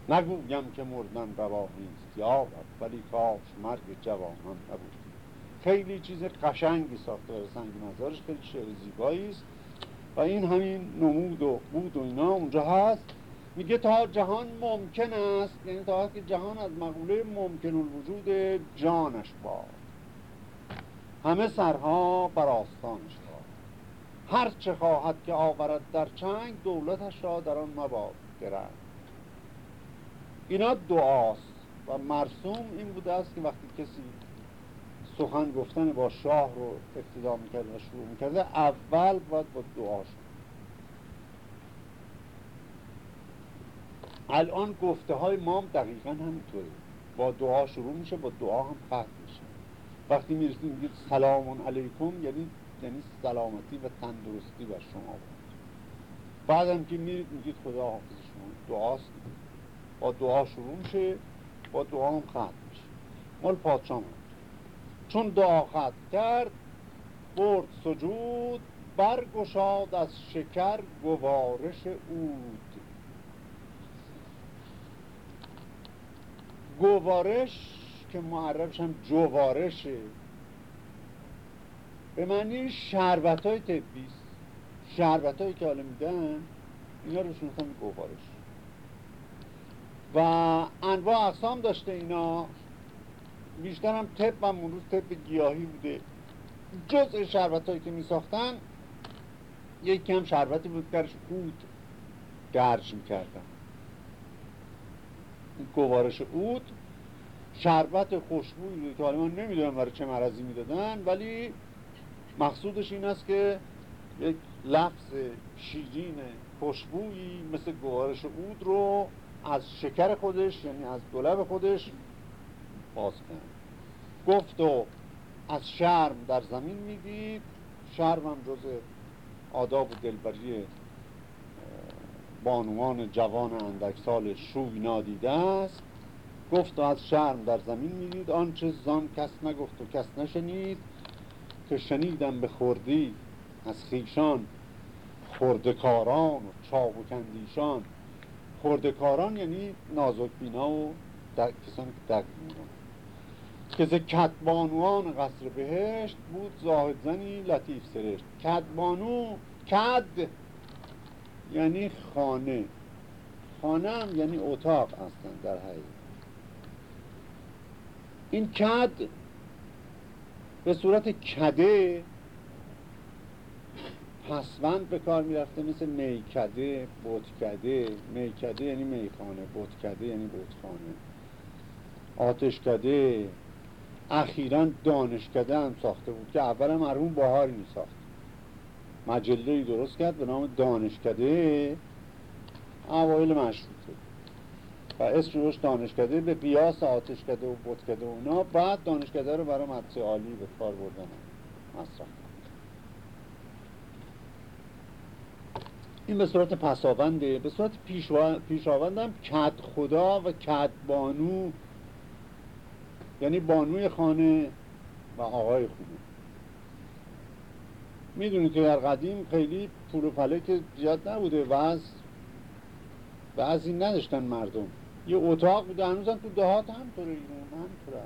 نگویم که مردن روا نیست یا ولی کاش مرگ جوانان نبود خیلی چیز قشنگی ساخته سنگ مزارش خیلی شعر زیبایی است و این همین نمود و بود و اینا اونجا هست. میگه تا جهان ممکن است یعنی تا که جهان از مقوله ممکن الوجود جانش باد. همه سرها بر آستانش باد. هر چه خواهد که آورد در چنگ دولتش را در آن مباد گرد اینا دعاست و مرسوم این بوده است که وقتی کسی سخن گفتن با شاه رو ابتدا می‌کرده و شروع می‌کرده اول باید با دعا الان گفته های مام دقیقا همینطوره. با دعا شروع میشه با دعا هم ختم میشه. وقتی می‌رسید میگید سلام علیکم یعنی یعنی سلامتی و تندرستی بر شما بعد هم که میرید میگید خدا حافظ شما. دعاست. با دعا شروع میشه با دعا هم ختم میشه. مال پادشاه چون دعا ختم کرد برد سجود برگشاد از شکر گوارش اود گوارش که معربش هم جوارشه. به معنی شربت های تبیست شربت هایی که حالا میدن اینا رو شنفتم گوارش. و انواع اقسام داشته اینا. بیشتر هم تب هم اون روز تب گیاهی بوده. جزء شربت هایی که می ساختن یک کم شربتی بود درش بود گرش می‌کردن. گوارش اود شربت خوشبوی که حالا نمی‌دونم برای چه مرضی می‌دادن ولی مقصودش این است که یک لفظ شیرین خوشبویی مثل گوارش اود رو از شکر خودش یعنی از دولب خودش باز کرد. گفت و از شرم در زمین می‌دید. شرم جز آداب و دلبری بانوان جوان اندک سال شوی نادیده است. گفت و از شرم در زمین می‌دید. آنچه زان کس نگفت و کس نشنید که شنیدم به خوردی. از خیشان خردکاران و چاو و کندیشان. خردکاران یعنی نازک بینا و کسانی که دق که ز کدبانوان قصر بهشت بود زاهد زنی لطیف سرشت. کدبانو کد یعنی خانه. خانه هم یعنی اتاق هستن در حقیقت. این کد به صورت کده پسوند به کار می‌رفته مثل میکده بوتکده میکده یعنی میخانه بوتکده یعنی بوتخانه آتشکده اخیرا دانشکده هم ساخته بود که اول مرحوم باهاری می ساخت مجله درست کرد به نام دانشکده اوایل مشروطه. و اسم روش دانشکده به قیاس آتشکده و بودکده اونا بعد دانشکده رو برای مدرسه عالی به کار بردن. مصرف این به صورت پساونده. به صورت پیشاوند هم کد خدا و کد بانو. یعنی بانوی خانه و آقای خونه. می‌دونید که در قدیم خیلی پول و فلک زیاد نبوده و از و از این نداشتن مردم. یه اتاق بوده هنوزم تو دهات همطوره ایران همطوره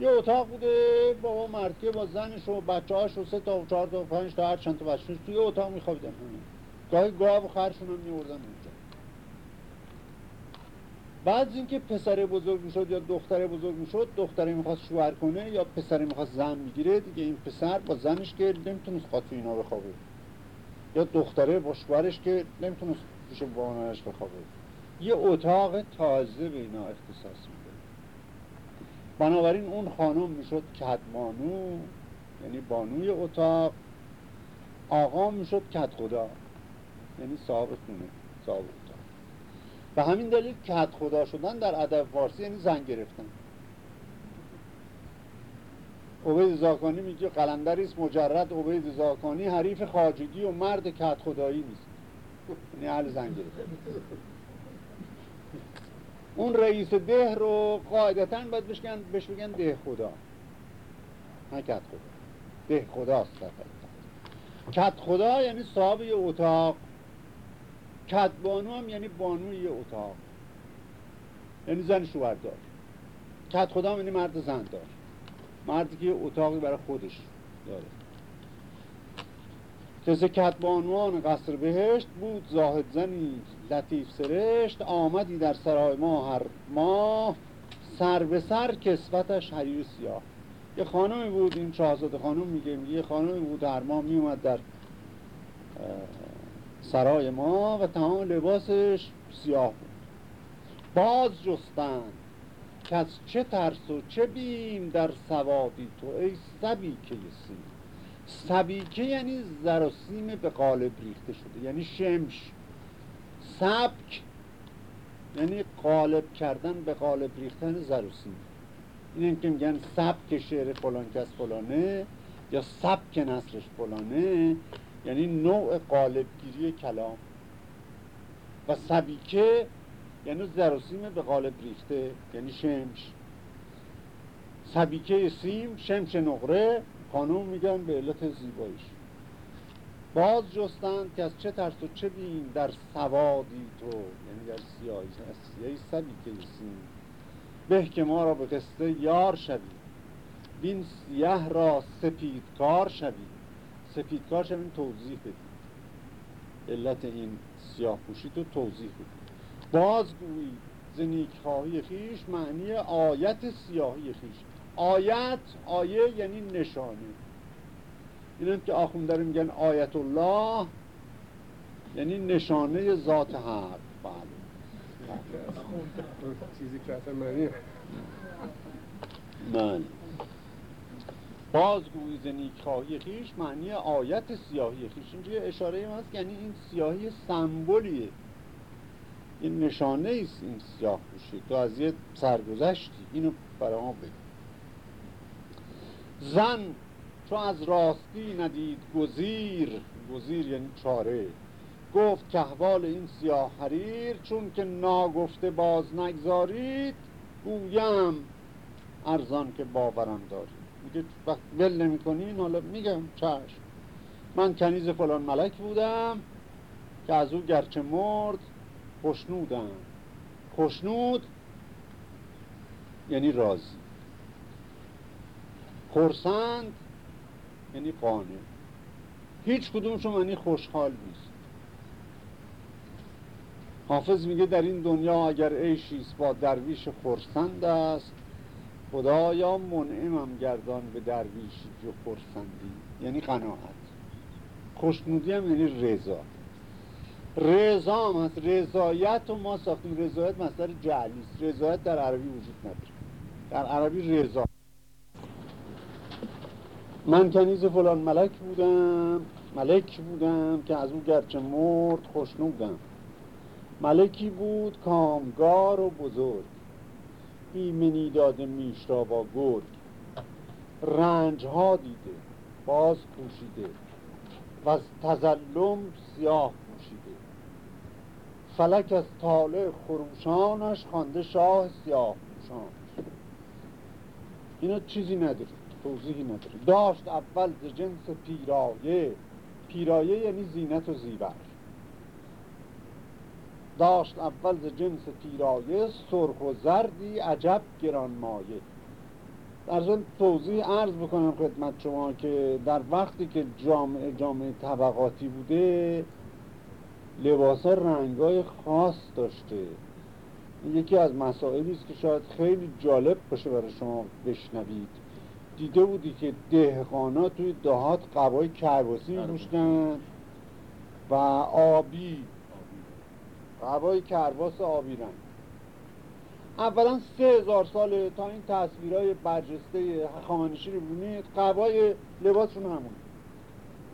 یه اتاق بوده بابا مرکه با زنش و بچه هاش و سه تا و چهار تا و پنج تا هر چند تا بچهش توی اتاق میخوابیدن. گاهی گاه و خرشون هم میوردن. بعد اینکه پسر بزرگ می‌شد یا دختر بزرگ می‌شد دختره می‌خواست شوهر کنه یا پسر می‌خواست زن می‌گیره دیگه این پسر با زنش که نمی‌تونست خاطر اینا بخوابه. یا دختره با شوهرش که نمی‌تونست پیش بانایش بخوابه. یه اتاق تازه به اینا اختصاص میده. بنابراین اون خانم می‌شد کدمانو یعنی بانوی اتاق. آقا می‌شد کد خدا یعنی صاحب خونه صاحب به همین دلیل کد خدا شدن در ادب فارسی یعنی زن گرفتن. عبید زاکانی میگه قلندریست مجرد عبید زاکانی حریف خاجگی و مرد کت خدایی نیست. یعنی اهل زن گرفتن. اون رئیس ده رو قاعدتا باید بشگن بهش بگن ده خدا. نه کت خدا. ده خداست. کت خدا یعنی صاحب یه اتاق. کت بانو هم یعنی بانوی یه اتاق. یعنی زن شوهردار کت خدا هم یعنی مرد زن دار. مردی که اتاقی برای خودش داره. کسی کتبانوان قصر بهشت بود زاهد زنی لطیف سرشت آمدی در سرای ما هر ماه. سر به سر کسوتش حریر سیاه. یه خانمی بود این شاهزاده خانم میگه یه خانمی بود هر ماه میومد در سرای ما و تمام لباسش سیاه بود. باز جستند که از چه ترس و چه بیم در سوادی تو ای سبی که سیم. سبیکه یعنی زر و سیم به قالب ریخته شده یعنی شمش. سبک یعنی قالب کردن به قالب ریختن زر و سیم. این که میگن سبک شعر فلان کس فلانه یا سبک نصرش فلانه یعنی نوع قالبگیری کلام. و سبیکه یعنی زر و سیم به قالب ریخته یعنی شمش. سبیکه سیم شمش نقره خانوم میگن به علت زیباییش. باز جستند که از چه ترس و چه بین در سوادی تو یعنی در سیاهی سیاهی سبی که سیم. به که ما را به قصه یار شوی. بین سیه را سپیدکار شوی. سپیدکار شوی توضیح بدید علت این سیاه پوشی تو توضیح بدید بازگویی زنیک خواهی خیش معنی آیت سیاهی خیش. آیت آیه یعنی نشانه. این که آخونده میگن آیت الله یعنی نشانه ذات حق بله. چیزی که اصلا معنی بله. بازگوی زنی خواهی خیش معنی آیت سیاهی خیش. اینجا اشاره هست یعنی این سیاهی سمبولیه. یه نشانه ایست این سیاه پوشی. تو از یه سرگذشتی. اینو برای ما بگو. زن چو از راستی ندید گزیر. گزیر یعنی چاره. گفت که احوال این سیاه حریر چون که ناگفته باز نگذارید گویم ارزان که باورم دارید. میگه وقت ول نمی کنین حالا میگم چشم. من کنیز فلان ملک بودم که از او گرچه مرد خوشنودم خوشنود یعنی راضی. خورسند یعنی قانع. هیچ کدومشون معنی خوشحال نیست. حافظ میگه در این دنیا اگر عیشیست با درویش خورسند است. خدایا منعمم گردان به درویشی و خورسندی یعنی قناعت. خوشنودی هم یعنی رضا. رضا هم هست. رضایت و ما ساختیم. رضایت مصدر جعلی است. رضایت در عربی وجود نداره. در عربی رضا. من کنیز فلان ملک بودم. ملک بودم که از او گرچه مرد خوشنودم ملکی بود کامگار و بزرگ. ایمنی داده میش را با گرگ. رنج ها دیده باز پوشیده و از تظلم سیاه پوشیده. فلک از طالع خروشانش خوانده شاه سیاه پوشان اینا چیزی نداره توضیحی نداره. داشت اول ز جنس پیرایه. پیرایه یعنی زینت و زیور. داشت اول ز جنس پیرایه سرخ و زردی عجب گران مایه در توضیح عرض بکنم خدمت شما که در وقتی که جامعه جامعه طبقاتی بوده لباس ها رنگای خاص داشته. یکی از مسائلی است که شاید خیلی جالب باشه برای شما بشنوید. دیده بودی که دهقانا توی دهات قبای کرباسی میپوشتن و آبی قبای کرباس آبی رنگ اولا سه هزار ساله تا این تصویرهای برجسته خامنشی رو ببینید قبای لباسشون همون.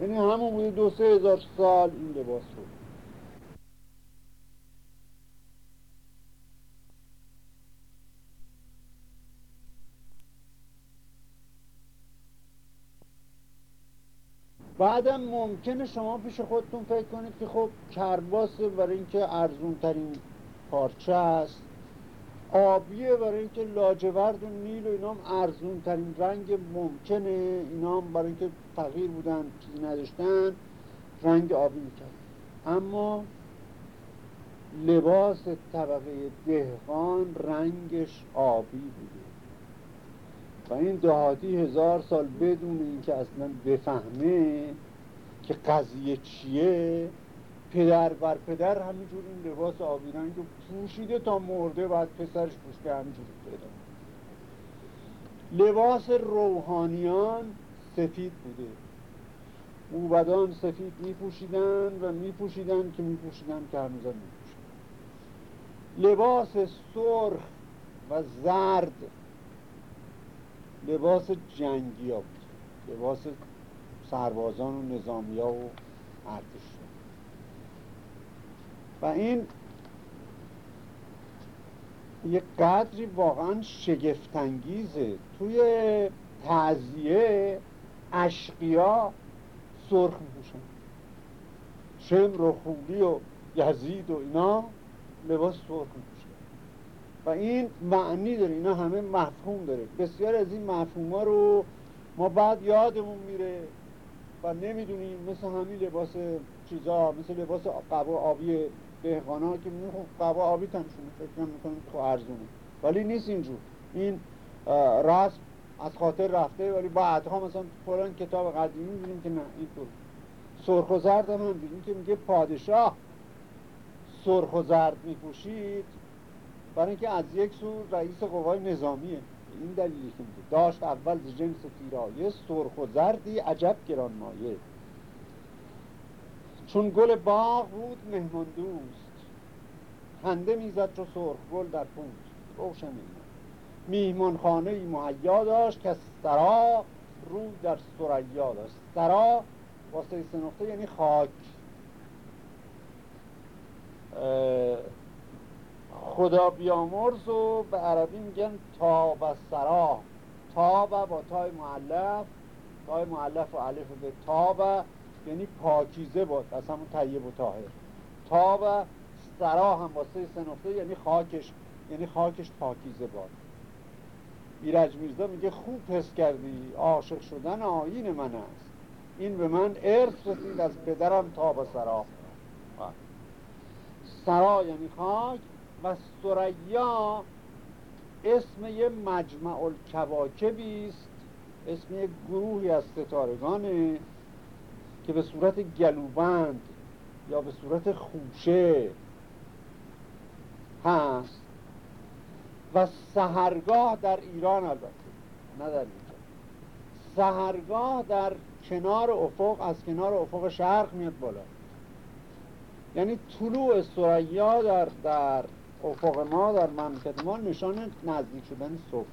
یعنی همون بوده دو سه هزار سال این لباس رو بعدم ممکنه شما پیش خودتون فکر کنید که خب کرباس برای اینکه ارزون ترین پارچه است. آبیه برای اینکه لاجورد و نیل و اینا هم ارزون ترین رنگ ممکنه. اینا هم برای اینکه فقیر بودن چیزی نداشتن رنگ آبی می‌کرد. اما لباس طبقه دهقان رنگش آبی بوده. این دهاتی هزار سال بدون اینکه اصلا بفهمه که قضیه چیه پدر بر پدر همینجور این لباس آبی رنگ رو پوشیده تا مرده بعد پسرش پوشیده همینجور پیدا لباس روحانیان سفید بوده. اوبدان سفید میپوشیدن و میپوشیدن که میپوشیدن که هنوزم میپوشیدن لباس سرخ و زرد لباس جنگی ها بود. لباس سربازان و نظامی ها و ارتش. و این یه قدری واقعا شگفتانگیزه توی تعذیه اشقیا سرخ میپوشن. شمر و خولی و یزید و اینا لباس سرخ میپوشن. و این معنی داره اینا همه مفهوم داره. بسیار از این مفهوم ها رو ما بعد یادمون میره و نمی‌دونیم مثل همین لباس چیزا مثل لباس قبا آبی دهقانا که میگن خب قبا آبی تنشونه فکر می‌کنن خب ارزونه. ولی نیست اینجور. این رسم از خاطر رفته ولی بعدها مثلا فلان کتاب قدیمی می‌بینیم که نه اینطور سرخ و زرد هم هم که میگه پادشاه سرخ و زرد میپوشید برای اینکه از یک سو رئیس قوای نظامیه. این دلیلی که میگه داشت اول ز جنس تیرایه سرخ و زردی عجب گرانمایه. چون گل باغ بود مهمان دوست. خنده می‌زد چو سرخ گل در پوست. روشن میهمان خانه ای مهیا داشت که سرا رو در سریا داشت. سرا واسه سه نقطه یعنی خاک. خدا بیامرز و به عربی میگن تا و سرا. تا و با تای معلف تای معلف و علف به تا و یعنی پاکیزه باد از همون طیب و طاهر. تا و سرا هم واسه سه یعنی خاکش. یعنی خاکش پاکیزه باد ایرج میرزا میگه خوب حس کردی. عاشق شدن آین من است. این به من ارث رسید از پدرم تا به سرا. سرا یعنی خاک. و سریا اسم یه مجمع الکواکبی است. اسم یه گروهی از ستارگانه که به صورت گلوبند یا به صورت خوشه هست. و سهرگاه در ایران البته نه در اینجا. سهرگاه در کنار افق از کنار افق شرق میاد بالا. یعنی طلوع سریا در, در افق ما در مملکت ما نشان نزدیک شدن صبح.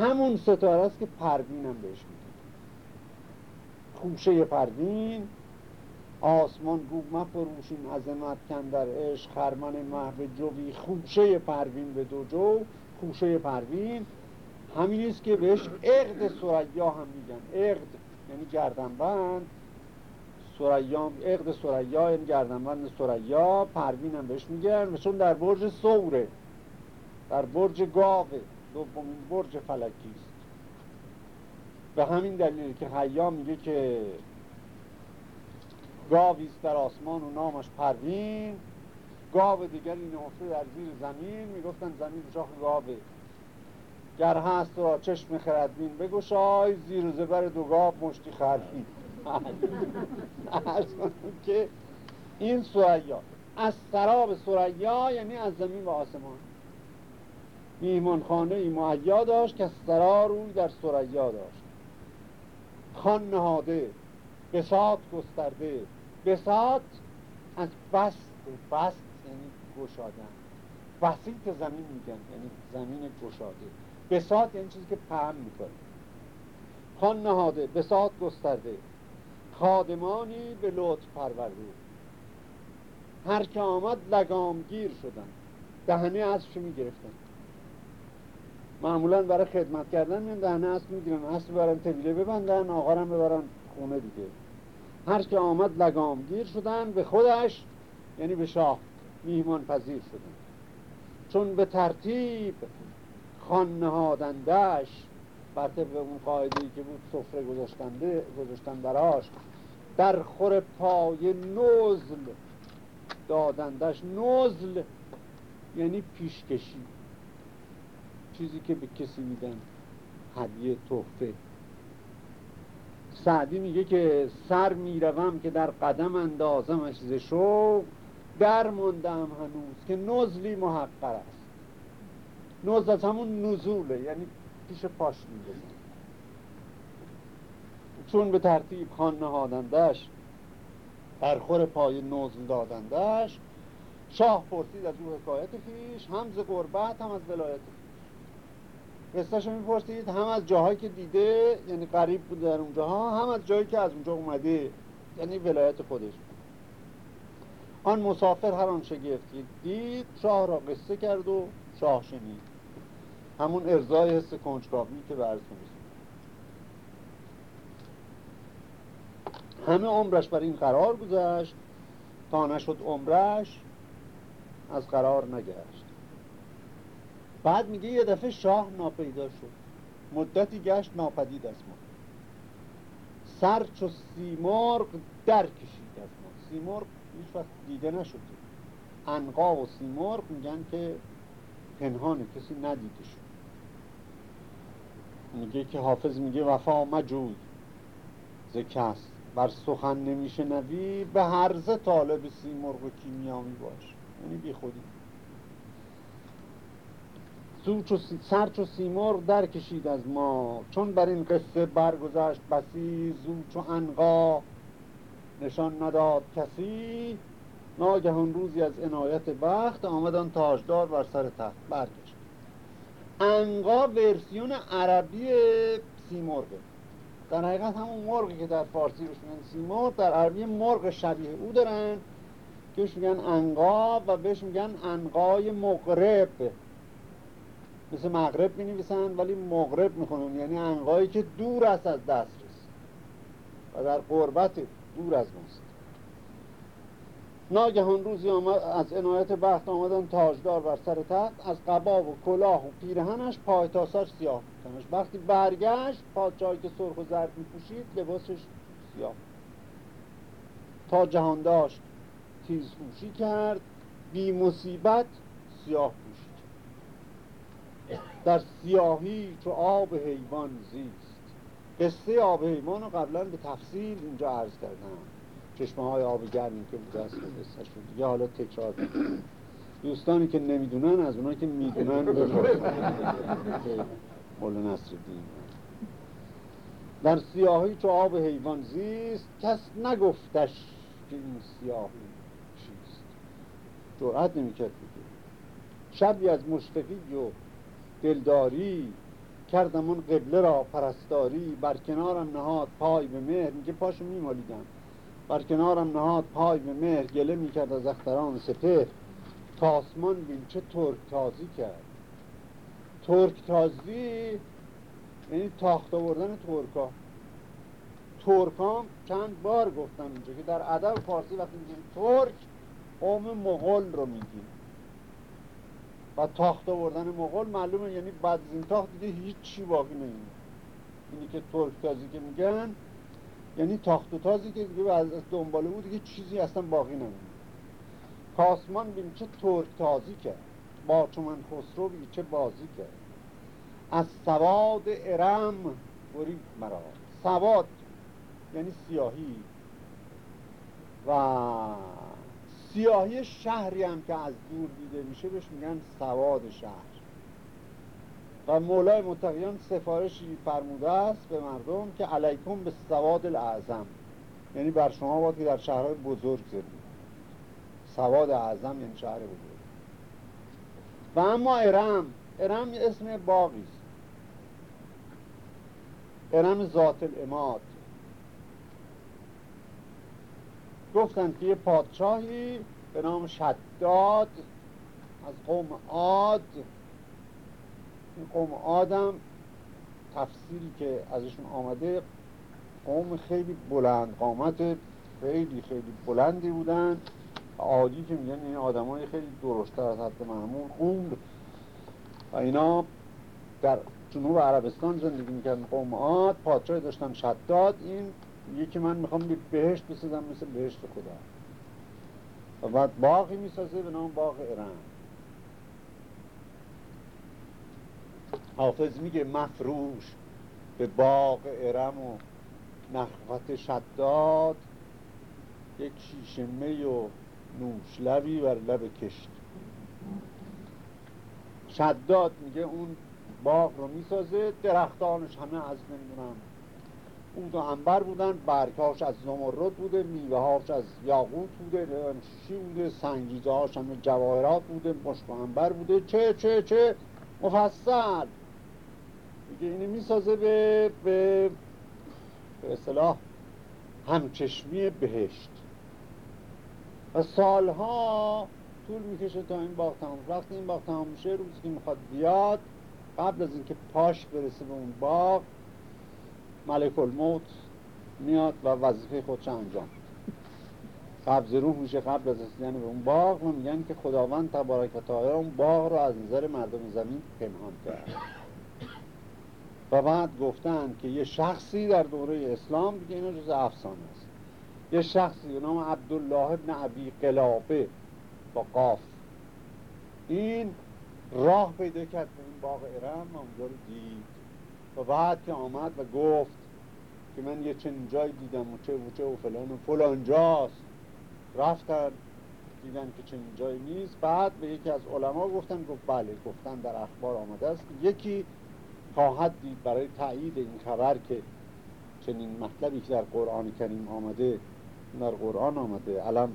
همون ستاره است که پروین هم بهش میگه. خوشه پروین آسمان گو مفروشین عظمت کن در عشق خرمن محو جوی خوشه پروین به دو جو خوشه پروین. همین است که بهش اقد سریا هم میگن. اقد یعنی گردنبند. سریا اقد سریا یعنی گردنبند سریا پروین هم بهش میگن چون در برج سوره در برج گاوه دومین برج فلکی است. به همین دلیل که حیا میگه که گاویست در آسمان و نامش پروین گاو دیگری نهفته در زیر زمین می‌گفتن زمین شاخ گاوه. گر هست را چشم خردبین بگشای زیر زبر دو گاو مشتی خرفین که این سریا از سراب سریا یعنی از زمین و آسمان. میهمان خانه ای معیا داشت که سرا روی در سریا داشت. خان نهاده بساط گسترده. بساط از بست بست یعنی گشادن. بسیط زمین میگن یعنی زمین گشاده. بساط یعنی چیزی که پهم می‌کنه. خان نهاده بساط گسترده. خادمانی به لطف پرورده هر که آمد لگامگیر شدن دهنه اسبشو می‌گرفتن معمولا برای خدمت کردن میان دهنه اسب می‌گیرن اسب ببرن طویله ببندن آقارم ببرن خونه دیگه. هر که آمد لگامگیر شدن به خودش یعنی به شاه میهمان پذیر شدن چون به ترتیب خان نهادندش بر طبق اون قاعده که بود سفره گذاشتنده گذاشتن براش. در خور پای نزل دادندش. نزل یعنی پیشکشی. چیزی که به کسی میدن. هدیه تحفه. سعدی میگه که سر می‌روم که در قدم اندازمش ز شوق در موندم هنوز که نزلی محقر است. نزل از همون نزوله. یعنی پیش پاش میگه چون به ترتیب خان نهادندش در خور پای نزل دادندش شاه پرسید از او حکایت خیش هم ز قربت هم از ولایت قصهش رو می‌پرسید هم از جاهایی که دیده یعنی قریب بود در اونجاها هم از جایی که از اونجا اومده یعنی ولایت خودش. آن مسافر هر آن شگفتی دید شاه را قصه کرد و شاه شنید. همون ارزای حس کنجکاوی که برز همه عمرش بر این قرار گذشت تا نشد عمرش از قرار نگشت. بعد میگه یه دفعه شاه ناپیدا شد. مدتی گشت ناپدید از ما. سر چو سیمرغ در کشید از ما. سیمرغ هیچ وقت دیده نشد انقا و سیمرغ میگن که پنهانه کسی ندیده میگه که حافظ میگه وفا مجوی ز بر سخن نوی به هرزه طالب و کیمیاوی باش. یعنی بی خودی. سر چو سیمرغ در کشید از ما. چون بر این قصه برگذشت بسی زو چو انقا نشان نداد کسی. ناگهان روزی از عنایت بخت آمدان تاجدار بر سر تخت. انقا ورسیون عربی سیمرغه در حقیقت همون مرغی که در فارسی روش میگن سیمرغ در عربی مرغ شبیه او دارن بهش میگن انقا و بهش میگن انقای مغرب. مثل مغرب می نویسن ولی مغرب می‌خونن. یعنی انقایی که دور است از دسترس و در قربت دور از ماست. ناگهان روزی آمد از عنایت بخت آمدن تاجدار بر سر تخت از قبا و کلاه و پیرهنش پای تاساش سیاه کنش وقتی برگشت پادشاهی که سرخ و زرد میپوشید لباسش سیاه تا جهان داشت تیز کرد بی مصیبت سیاه پوشید. در سیاهی چو آب حیوان زیست. قصه آب حیوان رو قبلا به تفصیل اینجا عرض کردم. چشمه های آب گرمی که بوده است شد حالا تکرار دوستانی که نمی‌دونن از اونایی که می‌دونن بپرسن مولا نصر در سیاهی چو آب حیوان زیست کس نگفتش که این سیاهی چیست. جرأت نمی‌کرد بگه. شبی از مشتقی و دلداری کردم اون قبله را پرستاری بر کنارم نهاد پای به مهر میگه پاشو میمالیدم. بر کنارم نهاد پای به مهر گله می‌کرد از اختران سپهر. تاسمان بین چه ترک تازی کرد؟ ترک تازی یعنی تاخت آوردن ترکا. ترکان چند بار گفتم اینجا که در ادب فارسی وقتی میگیم ترک قوم مغول رو میگیم. و تاخت آوردن مغول معلومه یعنی بعد از این تاخت دیگه هیچ چی باقی نمیمونه. اینی که ترک تازی که میگن یعنی تاخت و تازی که دیگه از دنباله بود دیگه چیزی اصلا باقی نمیمونه کاسمان بین چه ترک تازی کرد با چون خسرو چه بازی کرد. از سواد ارم برید مرا. سواد یعنی سیاهی. و سیاهی شهری هم که از دور دیده میشه بهش میگن سواد شهر. و مولای متقیان سفارشی فرموده است به مردم که علیکم به سواد الاعظم. یعنی بر شما باید که در شهرهای بزرگ زندگی سواد اعظم یعنی شهر بزرگ. و اما ارم ارم اسم باقی است. ارم ذات الاماد. گفتن که یه پادشاهی به نام شداد از قوم این قوم آدم تفسیری که ازشون آمده قوم خیلی بلند قامت خیلی خیلی بلندی بودن. عادی که میگن این آدم های خیلی درشتر از حد معمول قوم و اینا در جنوب عربستان زندگی می‌کردن قوم عاد پادشاهی داشتن شداد. این یکی من می‌خوام بهشت بسازم مثل بهشت خدا. و بعد باقی می‌سازه به نام باغ ارم حافظ میگه مفروش به باغ ارم و نخوت شداد یک شیشه می و نوشلبی بر لب کشت. شداد میگه اون باغ رو می‌سازه درختانش همه از نمی‌دونم اون و انبر بودن برکاش از زمرد بوده میوه هاش از یاقوت بوده چی بوده سنگیزه هاش همه جواهرات بوده مشک انبر بوده چه چه چه. مفصل. دیگه اینه می‌سازه به به به اصطلاح همچشمی بهشت. و سالها طول می‌کشه تا این باغ تمام وقتی این باغ تمام میشه روزی که می‌خواد بیاد قبل از اینکه پاش برسه به اون باغ ملک الموت میاد و وظیفه خودش انجام قبض روح میشه قبل از رسیدن به اون باغ. و میگن که خداوند تبارک و تعالی اون باغ رو از نظر مردم زمین پنهان کرد. و بعد گفتن که یه شخصی در دوره اسلام دیگه اینا جز افسانه است. یه شخصی به نام عبدالله ابن عبی قلابه با قاف. این راه پیدا کرد به این باغ ارم و اونجا رو دید. و بعد که آمد و گفت که من یه چنین جایی دیدم و چه و چه و فلان و فلان جاست. رفتن دیدن که چنین جایی نیست. بعد به یکی از علما گفتن گفت بله گفتن در اخبار آمده است. یکی خواهد دید برای تایید این خبر که چنین مطلبی که در قرآن کریم آمده در قرآن آمده علم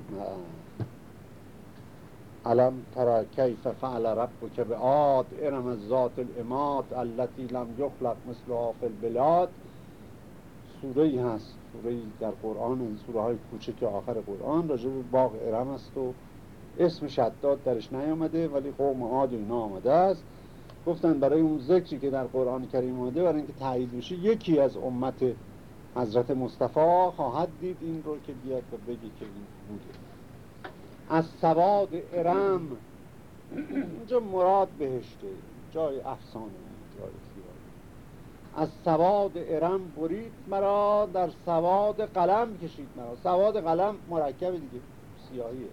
علم ترى کیف فعل ربک به عاد ارم ذات الاماد التي لم یخلق مثلها فی البلاد. سوره هست. سوره در قرآن این سوره های کوچک آخر قرآن راجع به باغ ارم است و اسم شداد درش نیامده ولی قوم عاد اینا آمده است. گفتن برای اون ذکری که در قرآن کریم آمده برای اینکه تایید بشه یکی از امت حضرت مصطفی خواهد دید این رو که بیاد و بگی که این بوده. از سواد ارم اینجا مراد بهشته جای افسانه جای از سواد ارم برید مرا در سواد قلم کشید مرا. سواد قلم مرکب دیگه سیاهیه.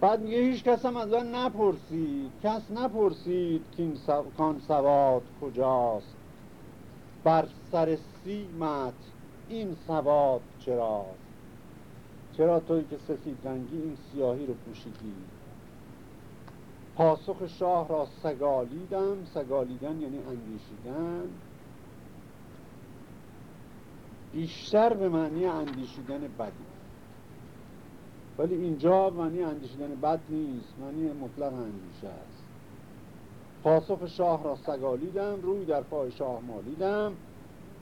بعد میگه هیچ کس هم از من نپرسید. کس نپرسید که این کان سواد کجاست. بر سر سیمت این سواد چراست. چرا توی که سفید رنگی این سیاهی رو پوشیدی؟ پاسخ شاه را سگالیدم. سگالیدن یعنی اندیشیدن. بیشتر به معنی اندیشیدن بدی. ولی اینجا معنی اندیشیدن بد نیست. معنی مطلق اندیشه است. پاسخ شاه را سگالیدم. روی در پای شاه مالیدم.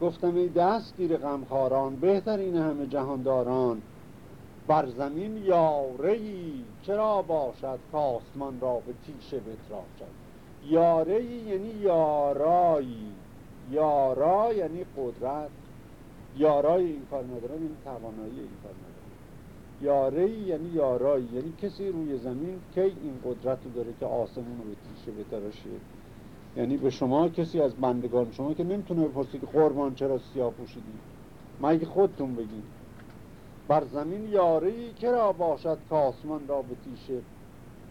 گفتم ای دستگیر غمخواران بهترین همه جهانداران بر زمین یارهی چرا باشد کاسمان را به تیشه بتراشد؟ یارهی یعنی یارایی. یارا یعنی قدرت. یارای این کار ندارن یعنی توانایی این کار ندارن یارهی یعنی یارایی یعنی کسی روی زمین کی این قدرت رو داره که آسمون رو به تیشه بتراشه؟ یعنی به شما کسی از بندگان شما که نمی‌تونه بپرسید که قربان چرا سیاه پوشیدی؟ مگه خودتون بگید بر زمین یاری کرا باشد که آسمان را به تیشه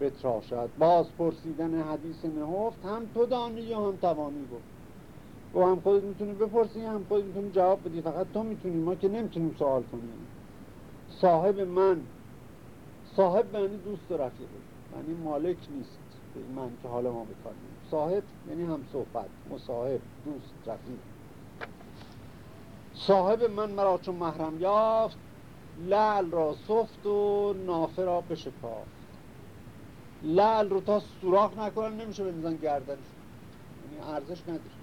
بتراشد. باز پرسیدن حدیث نهفت هم تو دانی یا هم توانی گفت. و هم خودت می‌تونی بپرسی هم خودت می‌تونی جواب بدی. فقط تو می‌تونی ما که نمی‌تونیم سوال کنیم. صاحب من صاحب یعنی دوست رفیق. یعنی مالک نیست به من که حالا ما بکنیم صاحب یعنی هم صحبت مصاحب دوست رفیق. صاحب من مرا چون محرم یافت لعل را سفت و نافه را بشکافت لعل رو تا سوراخ نکنن نمیشه بندازن گردنش یعنی ارزش نداره.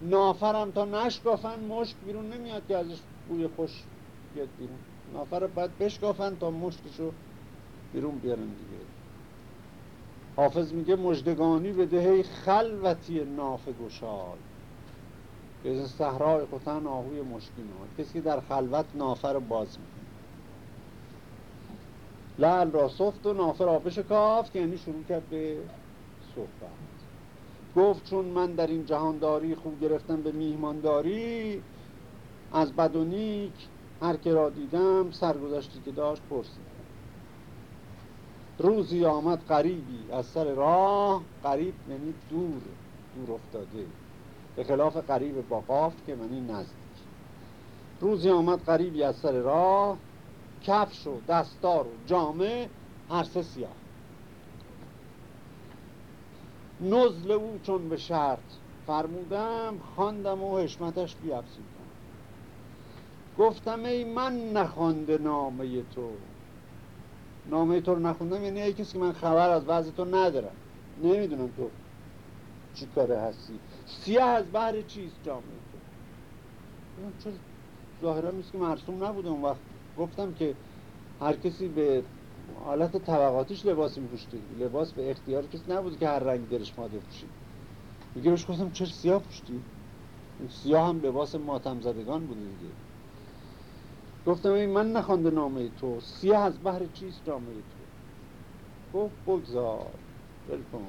نافرم تا نشکافن مشک بیرون نمیاد که ازش بوی خوش بیاد بیرون. نافر رو باید بشکافن تا مشکشو بیرون بیارن دیگه. حافظ میگه مجدگانی به دهی خلوتی نافه گشال به صحرای خوتن آهوی مشکین کسی در خلوت نافه رو باز می‌کنه. لعل را صفت و نافه را بشکافت یعنی شروع کرد به صحبت. گفت چون من در این جهانداری خوب گرفتم به میهمانداری از بد و نیک هر که را دیدم سرگذشتی که داشت پرسید. روزی آمد قریبی از سر راه قریب یعنی دور دور افتاده. به خلاف قریب با قاف که منی نزدیک. روزی آمد قریبی از سر راه کفش و دستار و جامه هر سه سیاه. نزل او چون به شرط فرمودم خواندم و حشمتش بیافزودم گفتم ای من نخوانده نامه تو. نامه تو رو نخوندم یعنی ای کسی که من خبر از وضع تو ندارم. نمی‌دونم تو چی کاره هستی. سیاه از بحر چیست جامعه تو چرا ظاهرا نیست که مرسوم نبوده اون وقت. گفتم که هر کسی به حالت طبقاتیش لباس میپوشته. لباس به اختیار کسی نبوده که هر رنگ دلش ماده پوشید. میگه بهش گفتم چرا سیاه پوشتی؟ سیاه هم لباس ماتم زدگان بوده دیگه. گفتم این من نخوانده نامه تو. سیاه از بحر چیست جامعه تو گفت بگذار. بلکن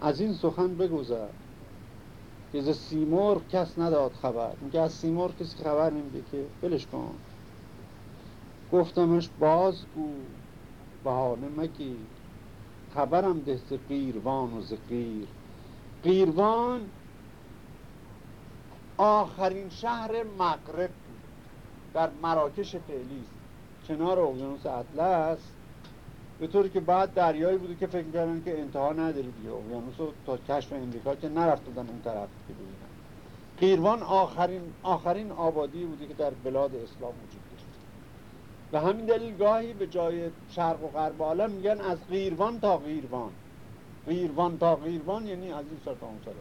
از این سخن بگذر. که سیمور کس نداد خبر. میگه از سیمور کسی خبر نمیده که بلش کن. گفتمش باز او بهانه مگیر. خبرم ز قیروان و ز قیر. قیروان آخرین شهر مغرب در مراکش فعلی کنار اقیانوس اطلس. به طوری که بعد دریایی بوده که فکر کردن که انتها نداره دیگه. اقیانوس تا کشف امریکا که نرفت بودن اون طرف که ببینن قیروان آخرین آخرین آبادی بوده که در بلاد اسلام وجود داشت. و همین دلیل گاهی به جای شرق و غرب عالم میگن از قیروان تا قیروان. قیروان تا قیروان یعنی از این سر تا اون سر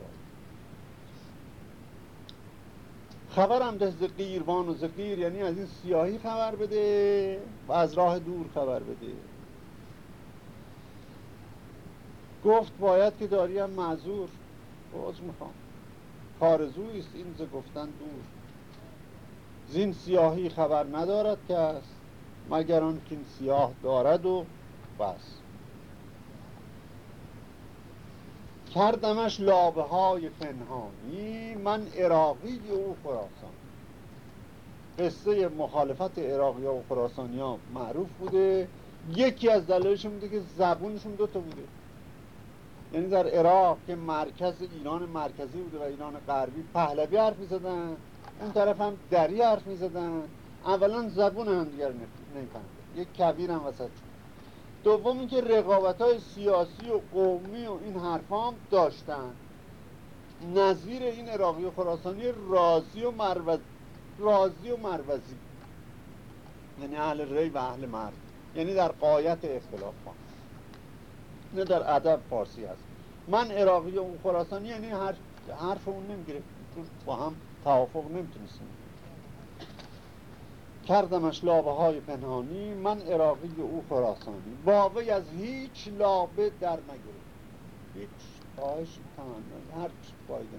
خبرم ده زقیروان و زقیر یعنی از این سیاهی خبر بده و از راه دور خبر بده. گفت باید که داریم معذور. باز می‌خوام. کارزوی است این ز گفتن دور. زین سیاهی خبر ندارد کس مگر آن که این سیاه دارد و بس. کردمش لابه های پنهانی من عراقی او خراسان. قصه مخالفت عراقی و خراسانی معروف بوده. یکی از دلایلشون بوده که زبونشون دوتا بوده. یعنی در عراق که مرکز ایران مرکزی بوده و ایران غربی پهلوی حرف می زدن اون طرف هم دری حرف می زدن اولا زبون هم دیگر یک کبیر هم وسط دوم اینکه رقابت های سیاسی و قومی و این حرفام داشتن. نظیر این عراقی و خراسانی رازی و مروز رازی و مروزی. یعنی اهل ری و اهل مرد. یعنی در قایت اختلاف ها نه در ادب فارسی هست. من عراقی و خراسانی یعنی حرف, حرف اون نمی‌گیره. با هم توافق نمی‌تونستیم. کردمش لابه های پنهانی من عراقی او خراسانی. باوی از هیچ لابه در نگرفت. هیچ خواهش تمنا هر فایده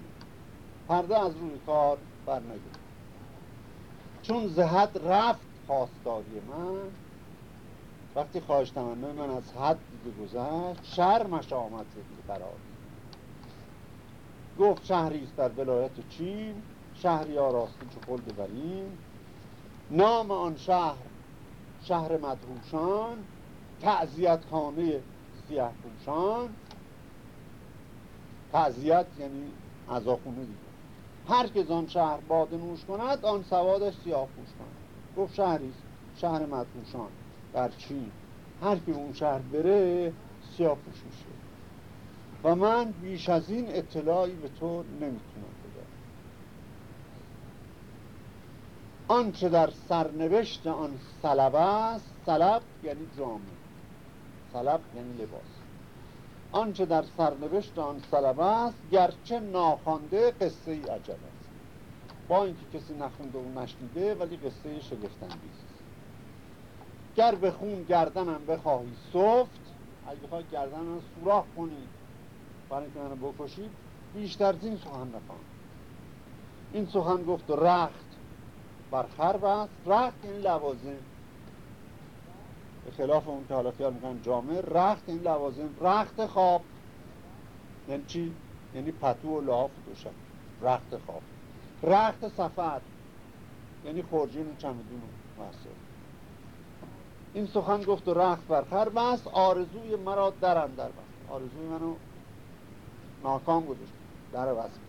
پرده از روی کار بر چون زهد رفت خواستاری من وقتی خواهش تمنا من از حد دیگه گذشت شرمش آمد زدی قرار گفت شهری است در ولایت چین شهری آراسته چه خلد برین نام آن شهر شهر مدهوشان تعذیت خانه سیاه پوشان. تعذیت یعنی عزاخونه دیگه. هر که آن شهر باده نوش کند آن سوادش سیاه پوش کند. گفت شهری شهر مدهوشان در چین. هر که اون شهر بره سیاه پوش میشه. و من بیش از این اطلاعی به تو نمی‌تونم آنچه در سرنوشت آن سلب است سلب یعنی جامعه سلب یعنی لباس. آنچه در سرنوشت آن سلب است گرچه ناخوانده قصه ای عجب است. با اینکه کسی نخونده و نشنیده ولی قصه شگفتانگیز. گر به خون گردنم بخواهی سفت اگه بخوای گردنم سوراخ کنی برای اینکه منو بکشید بیشتر این سخن نخوام این سخن گفت رخت. بر خرب است رخت این لوازم. به خلاف اون که حالا خیال می‌کنن جامعه رخت این لوازم. رخت خواب. یعنی چی؟ یعنی پتو و لاف و دوشم رخت خواب. رخت سفر. یعنی خورجین و چمدون و این سخن گفت و رخت بر خرب است آرزوی مرا در اندر بست. آرزوی منو ناکام گذاشت. در بست.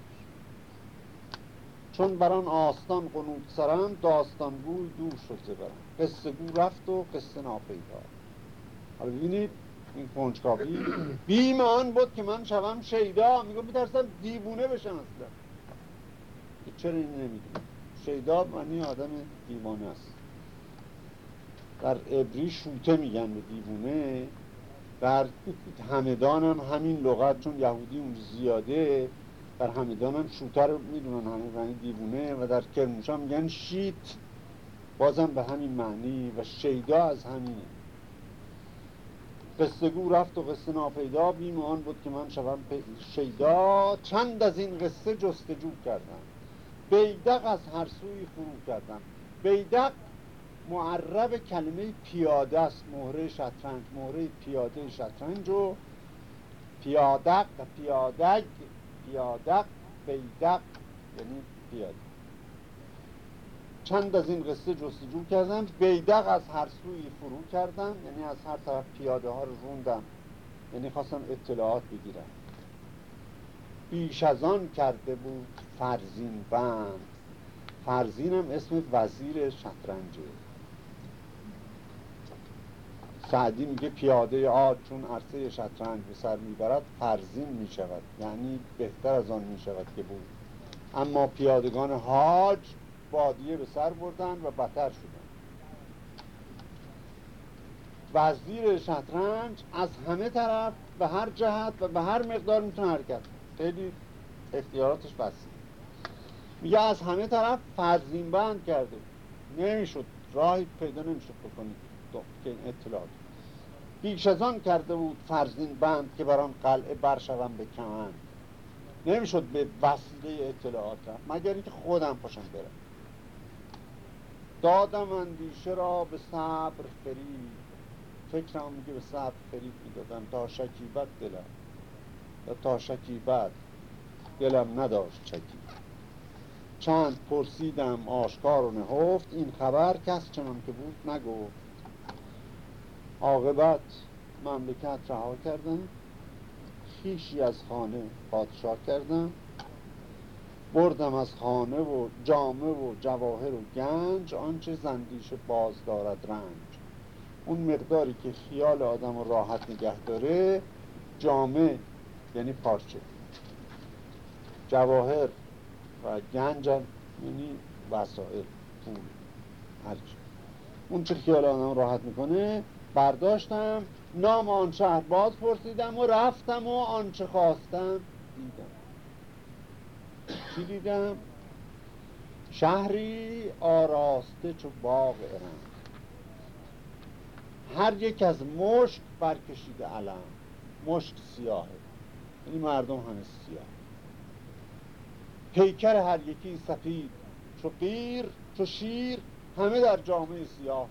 چون بران آستان قنوت سرم داستان گوی دور شد برم. قصه گو رفت و قصه ناپیدا. حالا ببینید این کنجکاوی. بیم آن بود که من شوم شیدا. میگم میترسم دیوونه بشم اصلا. چرا این نمی‌دونم شیدا معنی آدم دیوانه است. در ابری شوته میگن به دیوونه. در همدان هم همین لغت چون یهودی اون زیاده در همدان هم شوتر رو می‌دونن همه دیوونه و در کرموشا میگن شیت. بازم به همین معنی و شیدا از همینه. قصه گو رفت و قصه ناپیدا. بیم آن بود که من شوم شیدا. چند از این قصه جستجو کردم. بیدق از هر سوی فرو کردم. بیدق معرب کلمه پیاده است. مهره شطرنج مهره پیاده شطرنج و پیادق پیادگ پیادق بیدق یعنی پیاده. چند از این قصه جستجو کردم. بیدق از هر سوی فرو کردم یعنی از هر طرف پیاده ها رو روندم. یعنی خواستم اطلاعات بگیرم. بیش از آن کرده بود فرزین بند. فرزین هم اسم وزیر شطرنجه. سعدی میگه پیاده آد چون عرصه شطرنج به سر می‌برد فرزین می‌شود. یعنی بهتر از آن می‌شود که بود. اما پیادگان حاج بادیه به سر بردن و بدتر شدن. وزیر شطرنج از همه طرف به هر جهت و به هر مقدار می‌تونه حرکت خیلی اختیاراتش وسیع میگه از همه طرف فرزین بند کرده. نمی‌شد. راهی پیدا نمی‌شد بکنید که اطلاعات. بیش از آن کرده بود فرزین بند که بران قلعه برشوم به کمند. نمی‌شد به وسیله اطلاعات مگر اینکه خودم پاشم برم. دادم اندیشه را به صبر فرید. فکرم میگه به صبر فرید می‌دادم. تا شکیبت دلم. و تا شکیبت دلم نداشت چکی چند پرسیدم آشکار و نهفت. این خبر کس چنان که بود نگفت. عاقبت مملکت رها کردم خیشی از خانه پادشاه کردم بردم از خانه و جامه و جواهر و گنج آنچه زندیش باز دارد رنج. اون مقداری که خیال آدم راحت نگه داره جامه یعنی پارچه. جواهر و گنج یعنی وسائل پول هرچی. اون چه خیال آدم راحت می‌کنه برداشتم نام آن شهر باز پرسیدم و رفتم و آنچه خواستم. دیدم. چی دیدم؟ شهری آراسته چو باغ ارم. هر یک از مشک برکشیده علم. مشک سیاهه یعنی مردم همه سیاه. پیکر هر یکی سفید. چو قیر چو شیر همه در جامعه سیاه.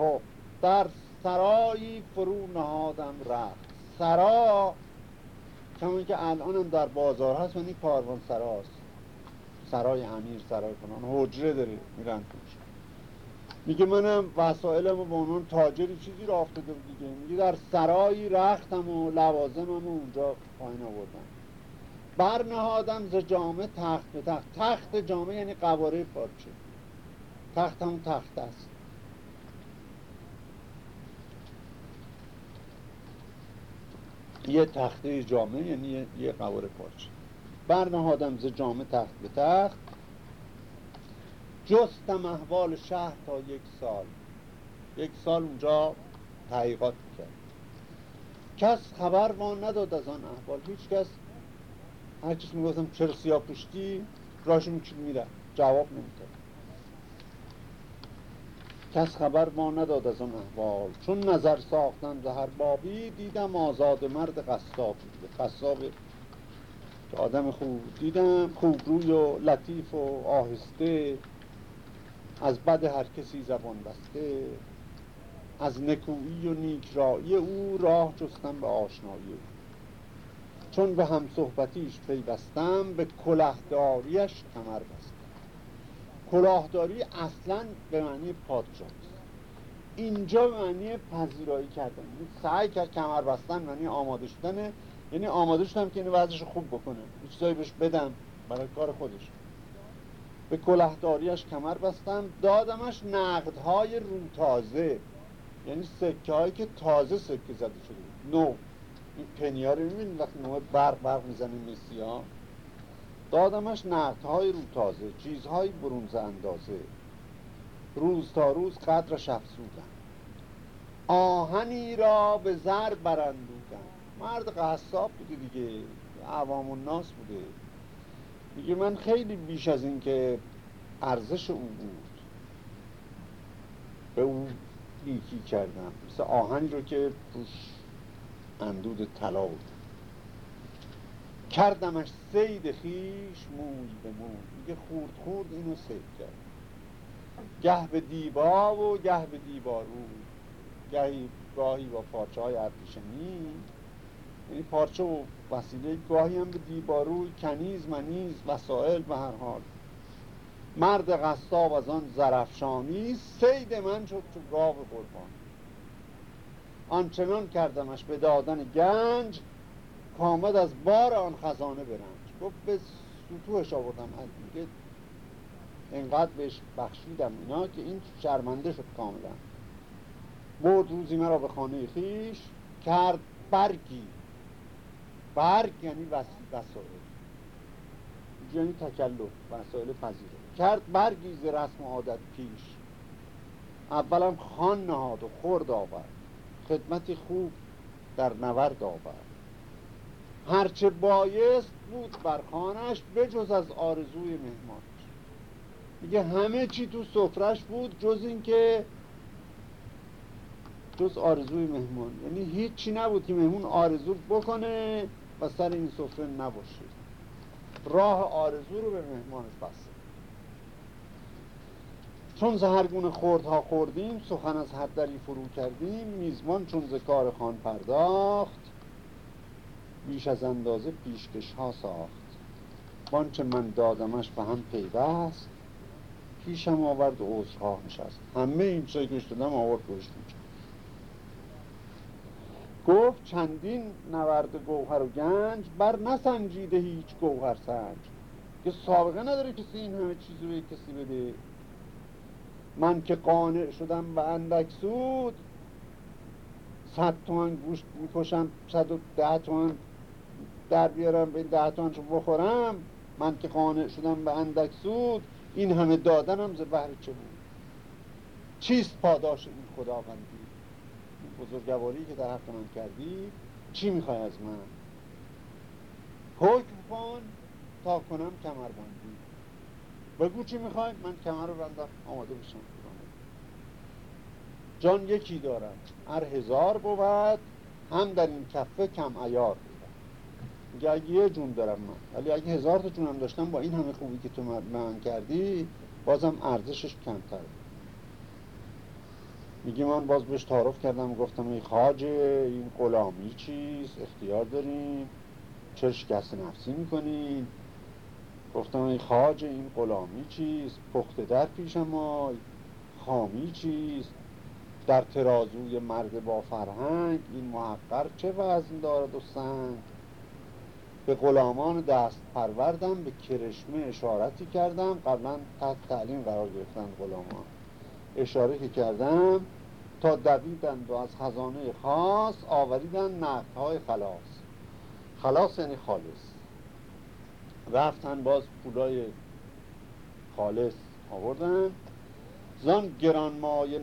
خب در سرایی فرو نهادم رفت. سرا کمان که الان در بازار هست یعنی کاروان سراست سرای امیر سرای فلان حجره داره میرن توش. میگه منم وسایلم به عنوان تاجری چیزی را افتاده دیگه. میگه در سرایی رختم و لوازمم و اونجا پایین آوردم. برنهادم ز جامعه تخت به تخت. تخت جامعه یعنی قواره پارچه. تخت هم تخت است. یه تخته جامعه یعنی یه قواره پارچه. برنهادم ز جامعه تخت به تخت. جستم احوال شهر تا یک سال. یک سال اونجا تحقیقات کرد کس خبر ما نداد از آن احوال. هیچ کس هر چیز می‌گفتم چرا سیاه پوشتی راشو می‌کشید میره جواب نمیده کس خبر ما نداد از آن احوال. چون نظر ساختم زهر بابی دیدم آزاد مرد قصاب قصاب که آدم خوب. دیدم خوب روی و لطیف و آهسته. از بد هر کسی زبان بسته. از نکویی و نیکرایی او راه جستم به آشنایی چون به هم صحبتیش پیوستم به کلهداریش کمر بستم. کلاهداری اصلا به معنی پادشاه اینجا به معنی پذیرایی کردن. یعنی سعی کرد کمر بستن معنی آماده شدنه یعنی آماده شدم که این وضعش خوب بکنه. چیزایی بهش بدم برای کار خودش. به کلهداریش کمر بستم. دادمش نقدهای رو تازه. یعنی سکه هایی که تازه سکه زده شده. نو. این پنیا رو می‌بینید وقتی نوع برق برق می‌زنیم مثل ها. دادمش نقدهای رو تازه چیزهای برونز اندازه. روز تا روز قدرش افزودم آهنی را به زر برندودم مرد قصاب بوده دیگه عوام الناس بوده. میگه من خیلی بیش از این که ارزش او بود. به او نیکی کردم. مثل آهنی رو که روش اندود طلا بود. کردمش سید خیش موی به موی میگه خورد خورد اینو سید کرد. گه به دیبا و گه به دیبارو گهی گاهی با پارچه های ابریشمی. یعنی پارچه و وسیله گاهی هم به دیباروی کنیز منیز وسایل به هر حال. مرد قصاب از آن زرفشانی سید من شد تو گاو قربان. آنچنان کردمش به دادن گنج کامد از بار آن خزانه برنج. گفت به سطوحش آوردم. میگه اینقدر بهش بخشیدم اینا که این شرمنده شد کاملا. برد روزی مرا به خانه خیش کرد برگی. برگ یعنی وسایل. یعنی تکلف وسایل پذیره کرد برگی ز رسم عادت پیش. اولم خان نهاد و خورد آورد. خدمتی خوب در نورد آورد. هرچه بایست بود بر خانش بجز از آرزوی مهمانش میگه همه چی تو سفرش بود جز اینکه جز آرزوی مهمان. یعنی هیچی نبود که مهمون آرزو بکنه و سر این سفره نباشه. راه آرزو رو به مهمانش بسته. چون زهرگون خوردها خوردیم سخن از هر دری فرو کردیم میزمان چون ز کار خان پرداخت. بیش از اندازه پیشکش ها ساخت. وانچه من دادمش به هم پیوست پیشم آورد و عذرها نشست. همه این چیزایی که دادم آورد گوشت گفت چندین نورد گوهر و گنج بر نسنجیده هیچ گوهر سنج. که سابقه نداره کسی این همه چیز رو کسی بده. من که قانع شدم به اندک سود صد تومن گوشت می‌کشم صد و ده تومن در بیارم به ده تومن رو بخورم من که قانع شدم به اندک سود این همه دادنم ز بهر چه بود؟ چیست پاداش این خداوندی؟ بزرگواری که در حق من کردی چی می‌خوای از من؟ حکم کن تا کنم کمر بندی بگو چی می‌خوای من کمر رو بندم آماده بشم. جان یکی دارم هر هزار بود هم در این کفه کم ایار میگه اگه یه جون دارم من ولی اگه هزار تا جونم داشتم با این همه خوبی که تو من کردی بازم ارزشش کمتر میگه من باز بهش تعارف کردم گفتم ای خاجه این غلامی چیست؟ اختیار داریم. چرا شکست نفسی می‌کنین گفتم ای خاجه این غلامی چیست؟ پخته در پیش ما خامی چیست؟ در ترازوی مرد با فرهنگ این محقر چه وزن دارد و سنگ؟ به غلامان دست پروردم به کرشمه اشارتی کردم. قبلا تحت تعلیم قرار گرفتن غلامان. اشاره که کردم تا دویدند و از خزانه خاص آوریدن های خلاص. خلاص یعنی خالص. رفتن باز پولای خالص آوردن. زان گرانمای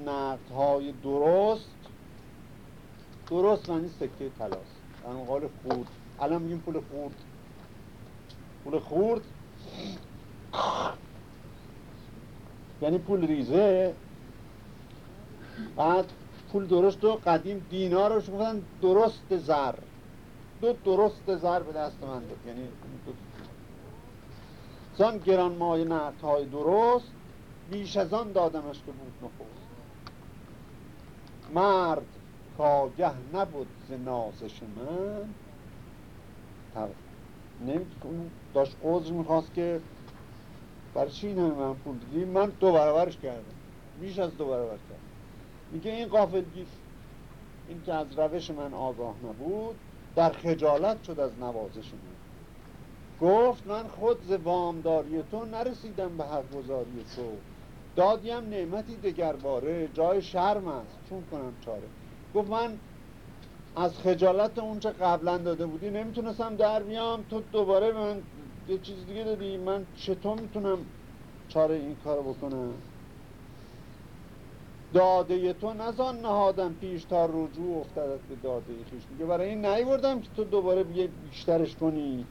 های درست. درست معنی سکه تلاس در قال خورد الان میگیم پول خورد پول خورد یعنی پول ریزه. بعد پول درست و قدیم رو گفتن درست زر. دو درست زر به دست من داد. یعنی زان گران مای های درست بیش از آن دادمش که بود نخوست مرد کاگه نبود ز نازش من. نمیتون داشت قضر می‌خواست که برای چی این من پول دیدی من دو برابرش کردم. بیش از دو برابر کردم. میگه این قافلگیر این که از روش من آگاه نبود در خجالت شد از نوازش من. گفت من خود ز وامداری تو نرسیدم به حق گذاری تو. دادیم نعمتی دگرباره. جای شرم است. چون کنم چاره. گفت من از خجالت اونچه قبلا داده بودی نمی‌تونستم در بیام. تو دوباره من یه چیز دیگه دادی. من چطور می‌تونم چاره این کار بکنم؟ داده تو نزان نهادم پیش تا رجوع افتادت به داده خیش. میگه برای این نیوردم که تو دوباره بیه بیشترش کنی.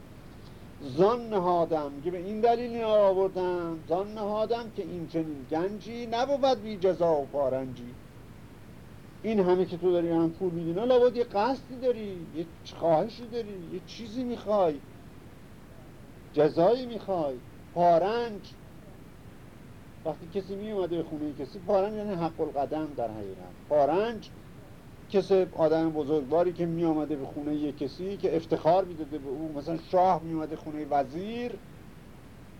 زان نهادم که به این دلیل آوردم زان نهادم که این چنین گنجی نبود بی جزا و پارنجی. این همه که تو داری هم پول میدی نه لابد یه قصدی داری یه خواهشی داری یه چیزی می‌خوای جزایی می‌خوای پارنج. وقتی کسی می اومده به خونه کسی پارنج یعنی حق القدم در حقیقت. پارنج کسی آدم بزرگواری که می آمده به خونه یک کسی که افتخار می‌داده به او. مثلا شاه می اومده خونه وزیر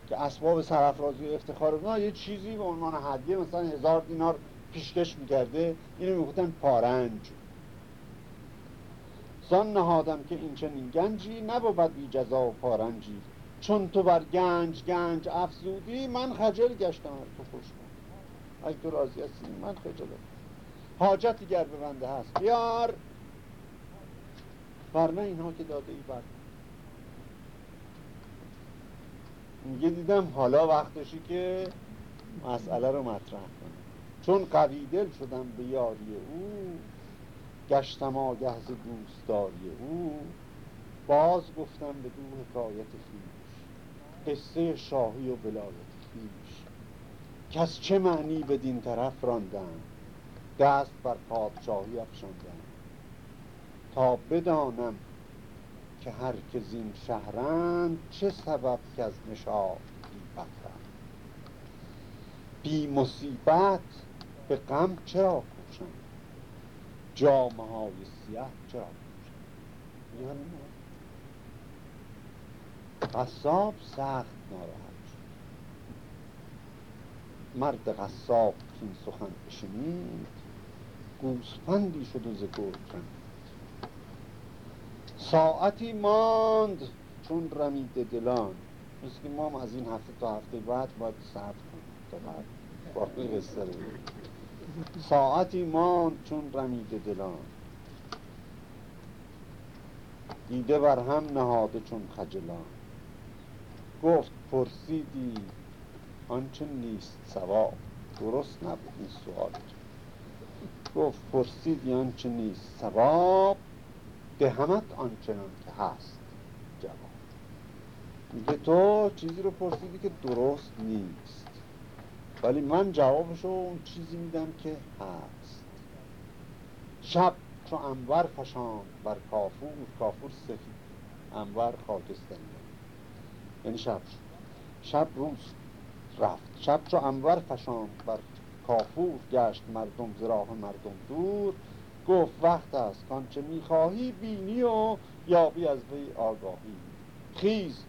که اسباب سرفرازی افتخار نه یه چیزی به عنوان هدیه مثلا هزار دینار پیشکش می‌کرده اینو می‌گفتن پارنج. سان نهادم که این چنین گنجی نبود بی جزا و پارنجی. چون تو بر گنج گنج افزودی من خجل گشتم تو خوش کن اگه تو راضی هستی؟ من خجلم. حاجتی گر به بنده هست بیار. ورنه اینها که داده ای بر. میگه دیدم حالا وقتشی که مسئله رو مطرح کنم. چون قوی دل شدم به یاری او گشتم آگه دوستداری او. باز گفتم به دو حکایت خیش قصه شاهی و ولایت خیش کس چه معنی به دین طرف راندن؟ دست بر پادشاهی افشاندن. تا بدانم که هر که زین شهرند چه سبب که از نشاد بی بی مصیبت به غم چرا کوشن جامعه های سیاه چرا کوشن یعنی قصاب سخت ناراحت شد. مرد قصاب که این سخن بشنید گوسفندی شد و زگور ساعتی ماند چون رمید دلان. مثل که ما از این هفته تا هفته بعد باید صبر کنیم. ساعتی ماند چون رمید دلان. دیده بر هم نهاده چون خجلان. گفت پرسیدی آنچه نیست سواب درست نبود این سوال. گفت پرسیدی آنچه نیست سواب دهمت آنچنان که هست جواب. میگه تو چیزی رو پرسیدی که درست نیست. ولی من جوابشو اون چیزی میدم که هست. شب چو انور فشان بر کافور کافور سفید انور خاکستانی یعنی شب شب روز رفت. شب چو انور فشان بر کافور گشت مردم زراح مردم دور. گفت وقت است کانچه می‌خواهی بینی و یابی از وی آگاهی. خیز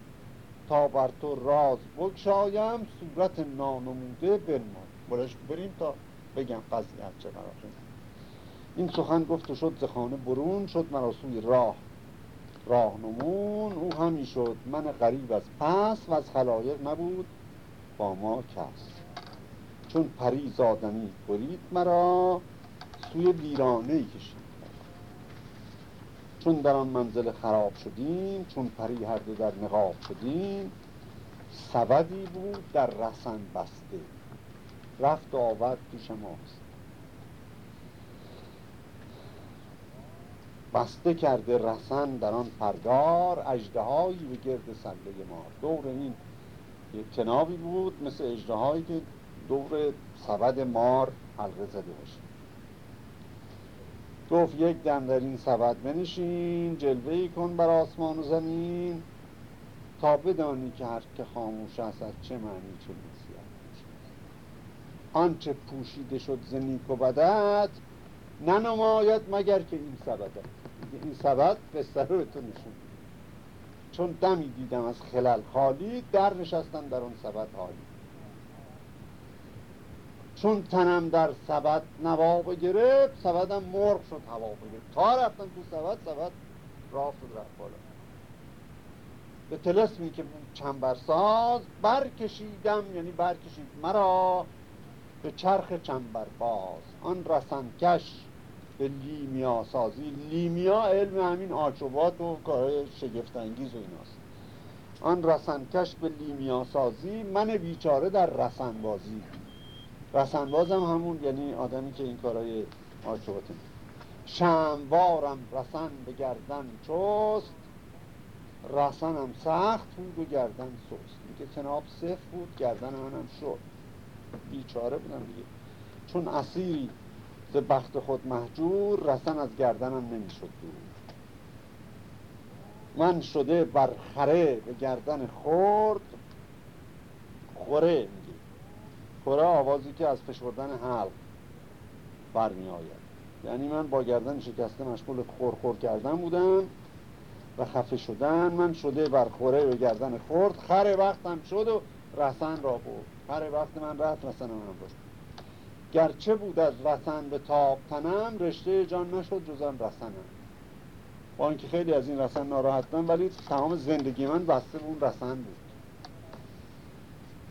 تا بر تو راز بگشایم صورت نانموده بنمای. بلش بریم تا بگم قضیه چه قرار این سخن گفت و شد زخانه برون شد مرا سوی راه. راهنمون او همی شد. من غریب از پس و از خلایق نبود با ما کس. چون پری زادنی برید مرا سوی ویرانه ای کشید. چون در آن منزل خراب شدیم چون پری هر دو در نقاب شدیم سبدی بود در رسن بسته. رفت و آورد پیش ماست. بسته کرده رسن در آن پرگار اجدهایی به گرد سله ما دور این یک کنابی بود مثل اجدهایی که دور سبد مار حلقه زده باشه. گفت یک دم در این سبد بنشین جلوه کن بر آسمان و زمین. تا بدانی که هر که خاموش است از چه معنی چه نصیحت آنچه پوشیده شد ز نیک و بدت ننماید مگر که این سبد این سبد بستر رو تو نشون چون دمی دیدم از خلال خالی در نشستن در اون سبد حالی. چون تنم در سبد نواب گرفت سبدم مرغ شد هوا بگرفت. تا رفتم تو سبد سبد راه شد رفت بالا. به تلسمی که چنبرساز برکشیدم یعنی برکشید مرا به چرخ باز. آن رسنکش به لیمیا سازی. لیمیا علم همین آچوبات و کارهای شگفتانگیز و ایناست. آن رسنکش به لیمیا سازی. من بیچاره در رسنبازی رسنباز هم همون یعنی آدمی که این کارهای آشوباتی شموارم رسن به گردن چست رسنم سخت بود و گردن سست. میگه تناب صف بود گردن منم شد. بیچاره بودم دیگه. چون اسیری ز بخت خود محجور رسن از گردنم نمی‌شد دور. من شده بر خره به گردن خورد خوره خوره آوازی که از فشردن حلق برمی آید یعنی من با گردن شکسته مشغول خورخور کردن بودم و خفه شدن. من شده بر خوره به گردن خورد. خر وقتم شد و رسن را برد. خر وقت من رفت رسن من برد. گرچه بود از رسن به تاب تنم رشته جان نشد جزم رسنم. با اینکه خیلی از این رسن ناراحتم ولی تمام زندگی من بسته اون رسن بود.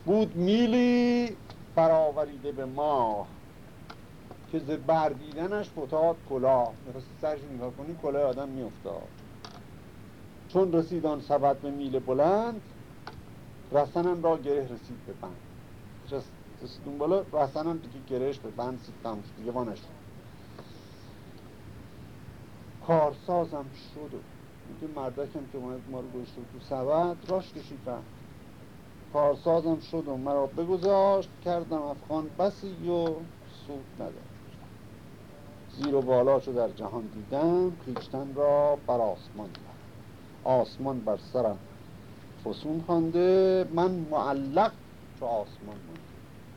بود میلی برآوریده به ماه. که ز بردیدنش فتاد کلاه. می‌خواستی سرش نگاه کنی کلاه آدم میافتاد. چون رسید آن سبد به میل بلند رسنم را گره رسید به بند. رسید اون بالا رسنم دیگه گرهش به بند سید تموش دیگه وانش کارسازم شد و میگه مردکم که ما رو گوشت تو سبد راش کشید رفت. کارسازم شد و مرا بگذاشت کردم افغان بسی و سود نداشت. زیر و بالا شد در جهان دیدم خیشتن را بر آسمان آسمان بر سرم فسون خوانده من معلق چو آسمان مانده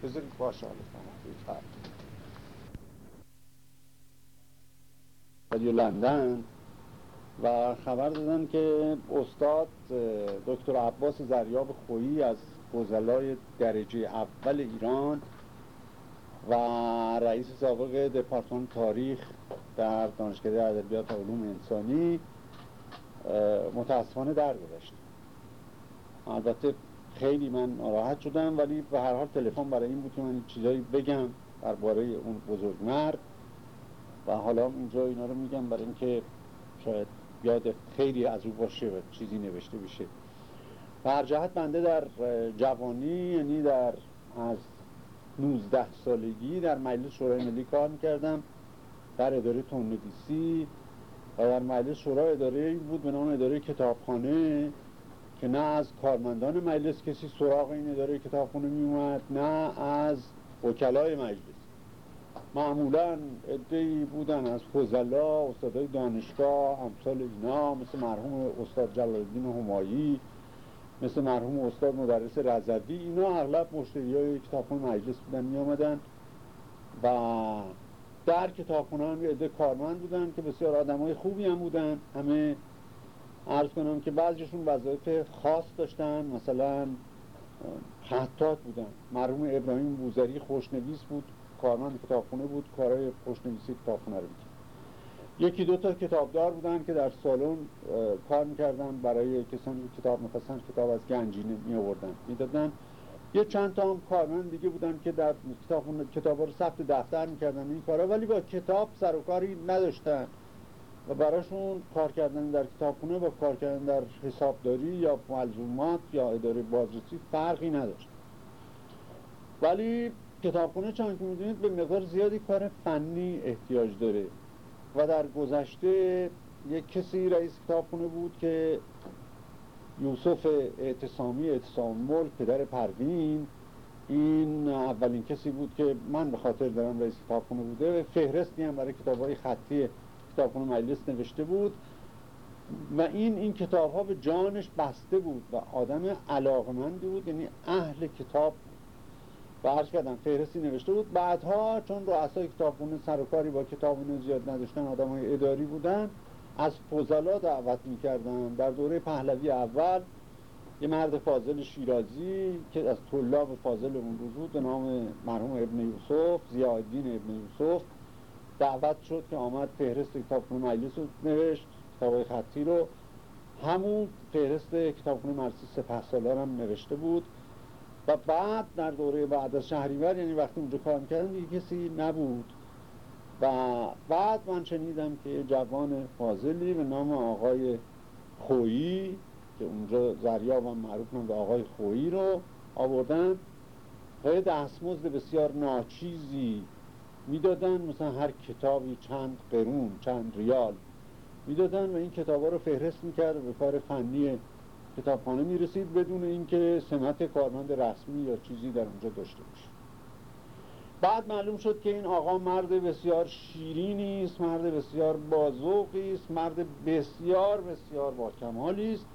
بذارید باشه حالا ولی لندن. و خبر دادن که استاد دکتر عباس زریاب خویی از گزلای درجه اول ایران و رئیس سابق دپارتمان تاریخ در دانشکده ادبیات و علوم انسانی متاسفانه درگذشت. البته خیلی من ناراحت شدم ولی به هر حال تلفن برای این بود که من چیزایی بگم درباره اون بزرگ مرد و حالا اینجا اینا رو میگم برای اینکه شاید یاد خیلی از او باشه و چیزی نوشته بشه. و جهت بنده در جوانی یعنی در از 19 سالگی در مجلس شورای ملی کار می‌کردم. در اداره تونندیسی و در مجلس شورای اداره بود به نام اداره کتابخانه که نه از کارمندان مجلس کسی سراغ این اداره کتابخانه میومد نه از وکلای مجلس. معمولا ادهی بودن از فضلا استادای دانشگاه امثال اینا مثل مرحوم استاد جلال الدین همایی مثل مرحوم استاد مدرس رزدی اینا اغلب مشتری های کتابخانه مجلس بودن می آمدن و در کتابخانه هم یه کارمند بودن که بسیار آدم های خوبی هم بودن. همه عرض کنم که بعضیشون وظایف خاص داشتن مثلا خطات بودن. مرحوم ابراهیم بوزری خوشنویس بود. کارمند کتابخونه بود کارهای خوشنویسی کتابخونه رو می‌کرد. یکی دو تا کتابدار بودن که در سالن کار می‌کردن برای کسانی که کتاب می‌خواستن کتاب از گنجینه می آوردن می‌دادن. یه چند تا هم کارمند دیگه بودن که در کتاب کتابا رو ثبت دفتر می‌کردن این کارا ولی با کتاب سر و کاری نداشتن. و براشون کار کردن در کتابخونه با کار کردن در حسابداری یا ملزومات یا اداره بازرسی فرقی نداشت. ولی کتابخونه چون که می‌دونید به مقدار زیادی کار فنی احتیاج داره و در گذشته یک کسی رئیس کتابخونه بود که یوسف اعتصامی اعتصام ملک پدر پروین این اولین کسی بود که من به خاطر دارم رئیس کتابخونه بوده و فهرستی هم برای کتاب های خطی کتابخونه مجلس نوشته بود و این این کتاب ها به جانش بسته بود و آدم علاقمندی بود یعنی اهل کتاب و عرض کردم فهرستی نوشته بود. بعدها چون رؤسای کتابخونه سر و کاری با کتابونه زیاد نداشتن آدم های اداری بودن از فضلا دعوت می‌کردن. در دوره پهلوی اول یه مرد فاضل شیرازی که از طلاب فاضل اون روز بود به نام مرحوم ابن یوسف زیادین ابن یوسف دعوت شد که آمد فهرست کتابخونه مجلس رو نوشت کتاب خطی رو. همون فهرست کتابخونه مرسی سپه سالار هم نوشته بود. و بعد در دوره بعد از شهریور یعنی وقتی اونجا کار می‌کردم دیگه کسی نبود. و بعد من شنیدم که جوان فاضلی به نام آقای خویی که اونجا زریاب هم معروف به آقای خویی رو آوردن و دستمزد بسیار ناچیزی می‌دادن. مثلا هر کتابی چند قرون چند ریال می‌دادن و این کتابا رو فهرست می‌کرد به کار فنی کتابخانه می‌رسید بدون اینکه سمت کارمند رسمی یا چیزی در اونجا داشته باشه. بعد معلوم شد که این آقا مرد بسیار شیرینی است مرد بسیار بازوقی است مرد بسیار بسیار با کمالی است.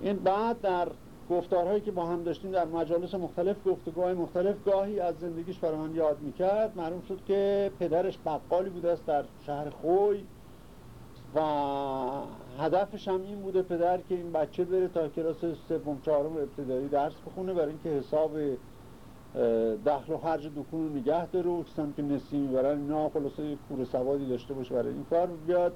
این بعد در گفتارهایی که با هم داشتیم در مجالس مختلف گفتگوهای مختلف گاهی از زندگیش برای من یاد می‌کرد. معلوم شد که پدرش بقالی بوده است در شهر خوی و هدفش هم این بوده پدر که این بچه بره تا کلاس سوم چهارم ابتدایی درس بخونه. برای اینکه حساب دخل و خرج دکون رو نگه داره. و کسان که نسی می‌برن اینا خلاصه کور سوادی داشته باشه برای این کار. بیاد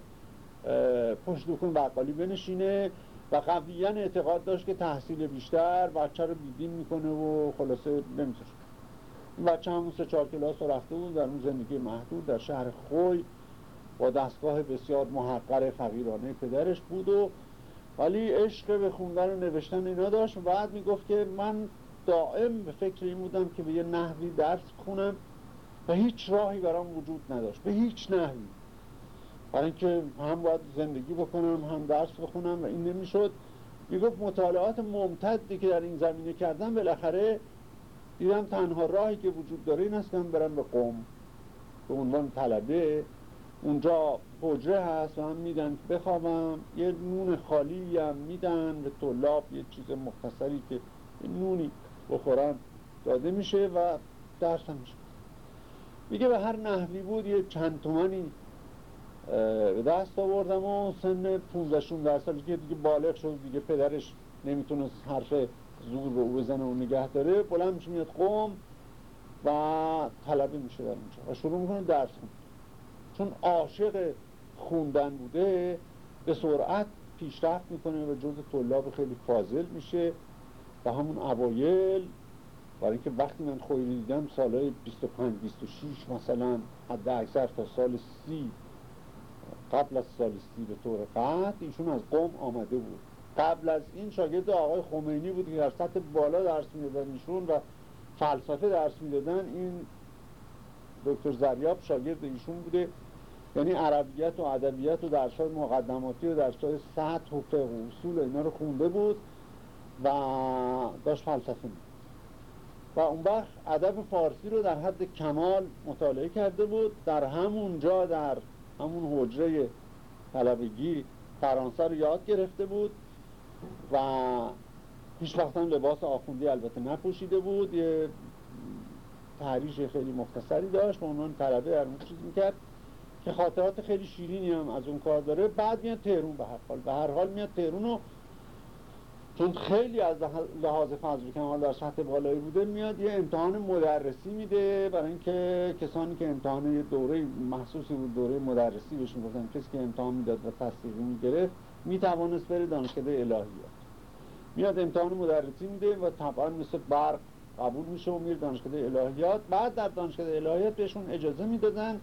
پشت دکون بقالی بنشینه و قویا اعتقاد داشت که تحصیل بیشتر بچه رو بیدین می‌کنه و خلاصه نمی‌تونه این بچه همون سه چهار کلاس رفته بود در اون زندگی محدود در شهر خوی. با دستگاه بسیار محقر فقیرانه پدرش بود و ولی عشق به خوندن و نوشتن اینا داشت. و بعد می‌گفت که من دائم به فکر این بودم که به یه نحوی درس خونم و هیچ راهی برام وجود نداشت. به هیچ نحوی. برای اینکه هم باید زندگی بکنم هم درس بخونم و این نمی‌شد. می‌گفت مطالعات ممتدی که در این زمینه کردم بالاخره دیدم تنها راهی که وجود داره این است که برم به قوم. به عنوان طلبه اونجا حجره هست و هم میدن بخوابم یه نون خالی هم میدن به طلاب یه چیز مختصری که نونی بخورن داده میشه و درس هم میشه. میگه به هر نحوی بود یه چند تومنی به دست آوردم و سن 15 16 سالی که دیگه بالغ شد دیگه پدرش نمی‌تونست حرف زور به او بزنه و نگه داره بلند میشه میاد قوم و طلبه میشه در اونجا. و شروع می‌کنه درس خون چون عاشق خوندن بوده به سرعت پیشرفت می‌کنه و جز طلاب خیلی فاضل میشه. و همون اوایل برای اینکه وقتی من خویلی دیدم سالهای 25 26 مثلا حد اکثر تا سال سی قبل از سال سی به طور قطع ایشون از قوم آمده بود. قبل از این شاگرد آقای خمینی بود که در سطح بالا درس می‌دادن ایشون و فلسفه درس می‌دادن. این دکتر زریاب شاگرد ایشون بوده. یعنی عربیت و ادبیت و درسای مقدماتی و درسای سطح و فقه و اصول اینا رو خونده بود و داشت فلسفه می و اون وقت ادب فارسی رو در حد کمال مطالعه کرده بود. در همون جا در همون حجره طلبگی فرانسه رو یاد گرفته بود و هیچ وقت هم لباس آخوندی البته نپوشیده بود. یه تحریش خیلی مختصری داشت به عنوان طلبه اون چیز می‌کرد. که خاطرات خیلی شیرینی هم از اون کار داره. بعد میاد تهرون به هر حال. به هر حال میاد تهرون چون خیلی از لحاظ فضل کمال در سطح بالایی بوده میاد یه امتحان مدرسی میده. برای اینکه کسانی که امتحان دوره محسوسی بود دوره مدرسی بهش می‌گفتن کسی که امتحان می‌داد و تصدیقی می‌گرفت می‌توانست بره دانشکده الهیات میاد امتحان مدرسی میده و طبعا مثل برق قبول میشه و میره دانشکده الهیات. بعد در دانشکده الهیات بهشون اجازه می‌دادن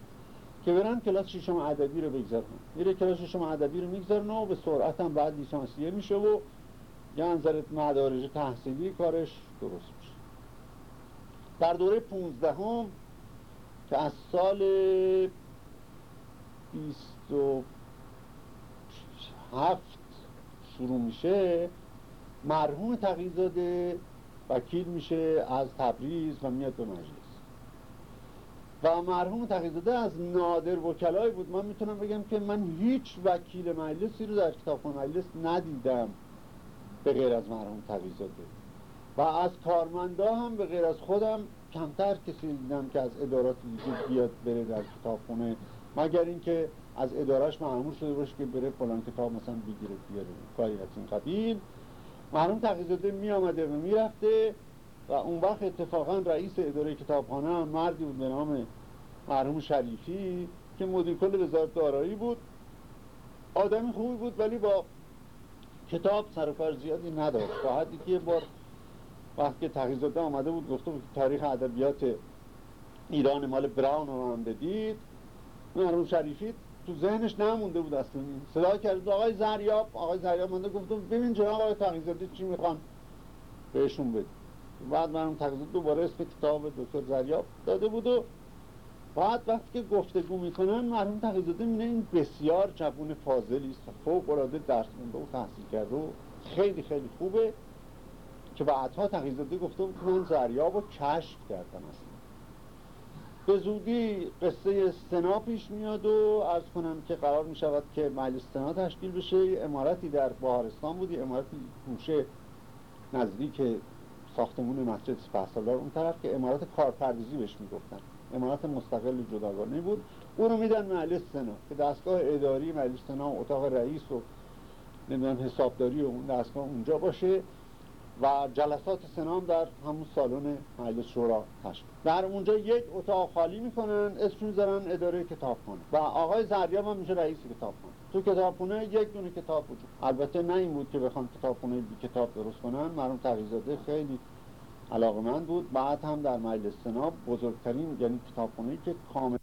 که برن کلاس ششم ادبی رو بگذارن. میره کلاس ششم ادبی رو می‌گذارن و به سرعت هم بعد لیسانسیه میشه و یه انظر مدارج تحصیلی کارش درست میشه. در دوره 15 هم که از سال 27 شروع میشه مرحوم تقیزاده وکیل میشه از تبریز و میاد به مجلس. و مرحوم تقیزاده از نادر وکلای بود. من می‌تونم بگم که من هیچ وکیل مجلسی رو در کتابخانه مجلس ندیدم به غیر از مرحوم تقیزاده و از کارمندا هم به غیر از خودم کمتر کسی دیدم که از ادارات دیگه بیاد بره در کتابخونه مگر اینکه از ادارش معمول شده باشه که بره فلان کتاب مثلا بگیره بیاره. کاری از این قبیل. مرحوم تقیزاده می آمده و می‌رفته. و اون وقت اتفاقا رئیس اداره کتابخانه هم مردی بود به نام مرحوم شریفی که مدیر کل وزارت دارایی بود. آدمی خوبی بود ولی با کتاب سر کار زیادی نداشت. تا حدی که بار وقتی که تقیزاده آمده بود گفته بود تاریخ ادبیات ایران مال براون رو هم بدید. مرحوم شریفی تو ذهنش نمونده بود اصلا. صدا کرد آقای زریاب آقای زریاب مانده گفتم ببین جناب آقای تقیزاده چی می‌خوان بهشون بده بعد مرحوم تقیزاده دوباره اسم کتاب دکتر زریاب داده بود و بعد وقتی که گفتگو می‌کنن مرحوم تقیزاده میینه این بسیار جوون فاضلی است. فوق العاده درس مونده و تحصیل کرده و خیلی خیلی خوبه. که بعدها تقیزاده گفته بود من زریاب رو کشف کردم اصلا. به زودی قصه سنا پیش میاد و عرض کنم که قرار می شود که مجلس سنا تشکیل بشه. امارتی در بهارستان بودی امارتی گوشه نزدیک ساختمون مسجد سپهسالار اون طرف که امارات کارپردازی بهش می‌گفتن. امارات مستقل جداگانه بود. او رو میدن مجلس سنا که دستگاه اداری مجلس سنا و اتاق رئیس و نمی‌دونم حسابداری و اون دستگاه اونجا باشه و جلسات سنام در همون سالن مجلس شورا تشکیل در اونجا یک اتاق خالی می‌کنن اسم می‌ذارن اداره کتابخانه. و آقای زریاب هم میشه رئیس کتابخانه. تو کتابخونه یک دونه کتاب وجود البته نه این بود که بخوان کتابخونه بی کتاب درست کنن مرحوم تقیزاده خیلی علاقمند بود. بعد هم در مجلس سنا بزرگترین یعنی کتابخونه که کامل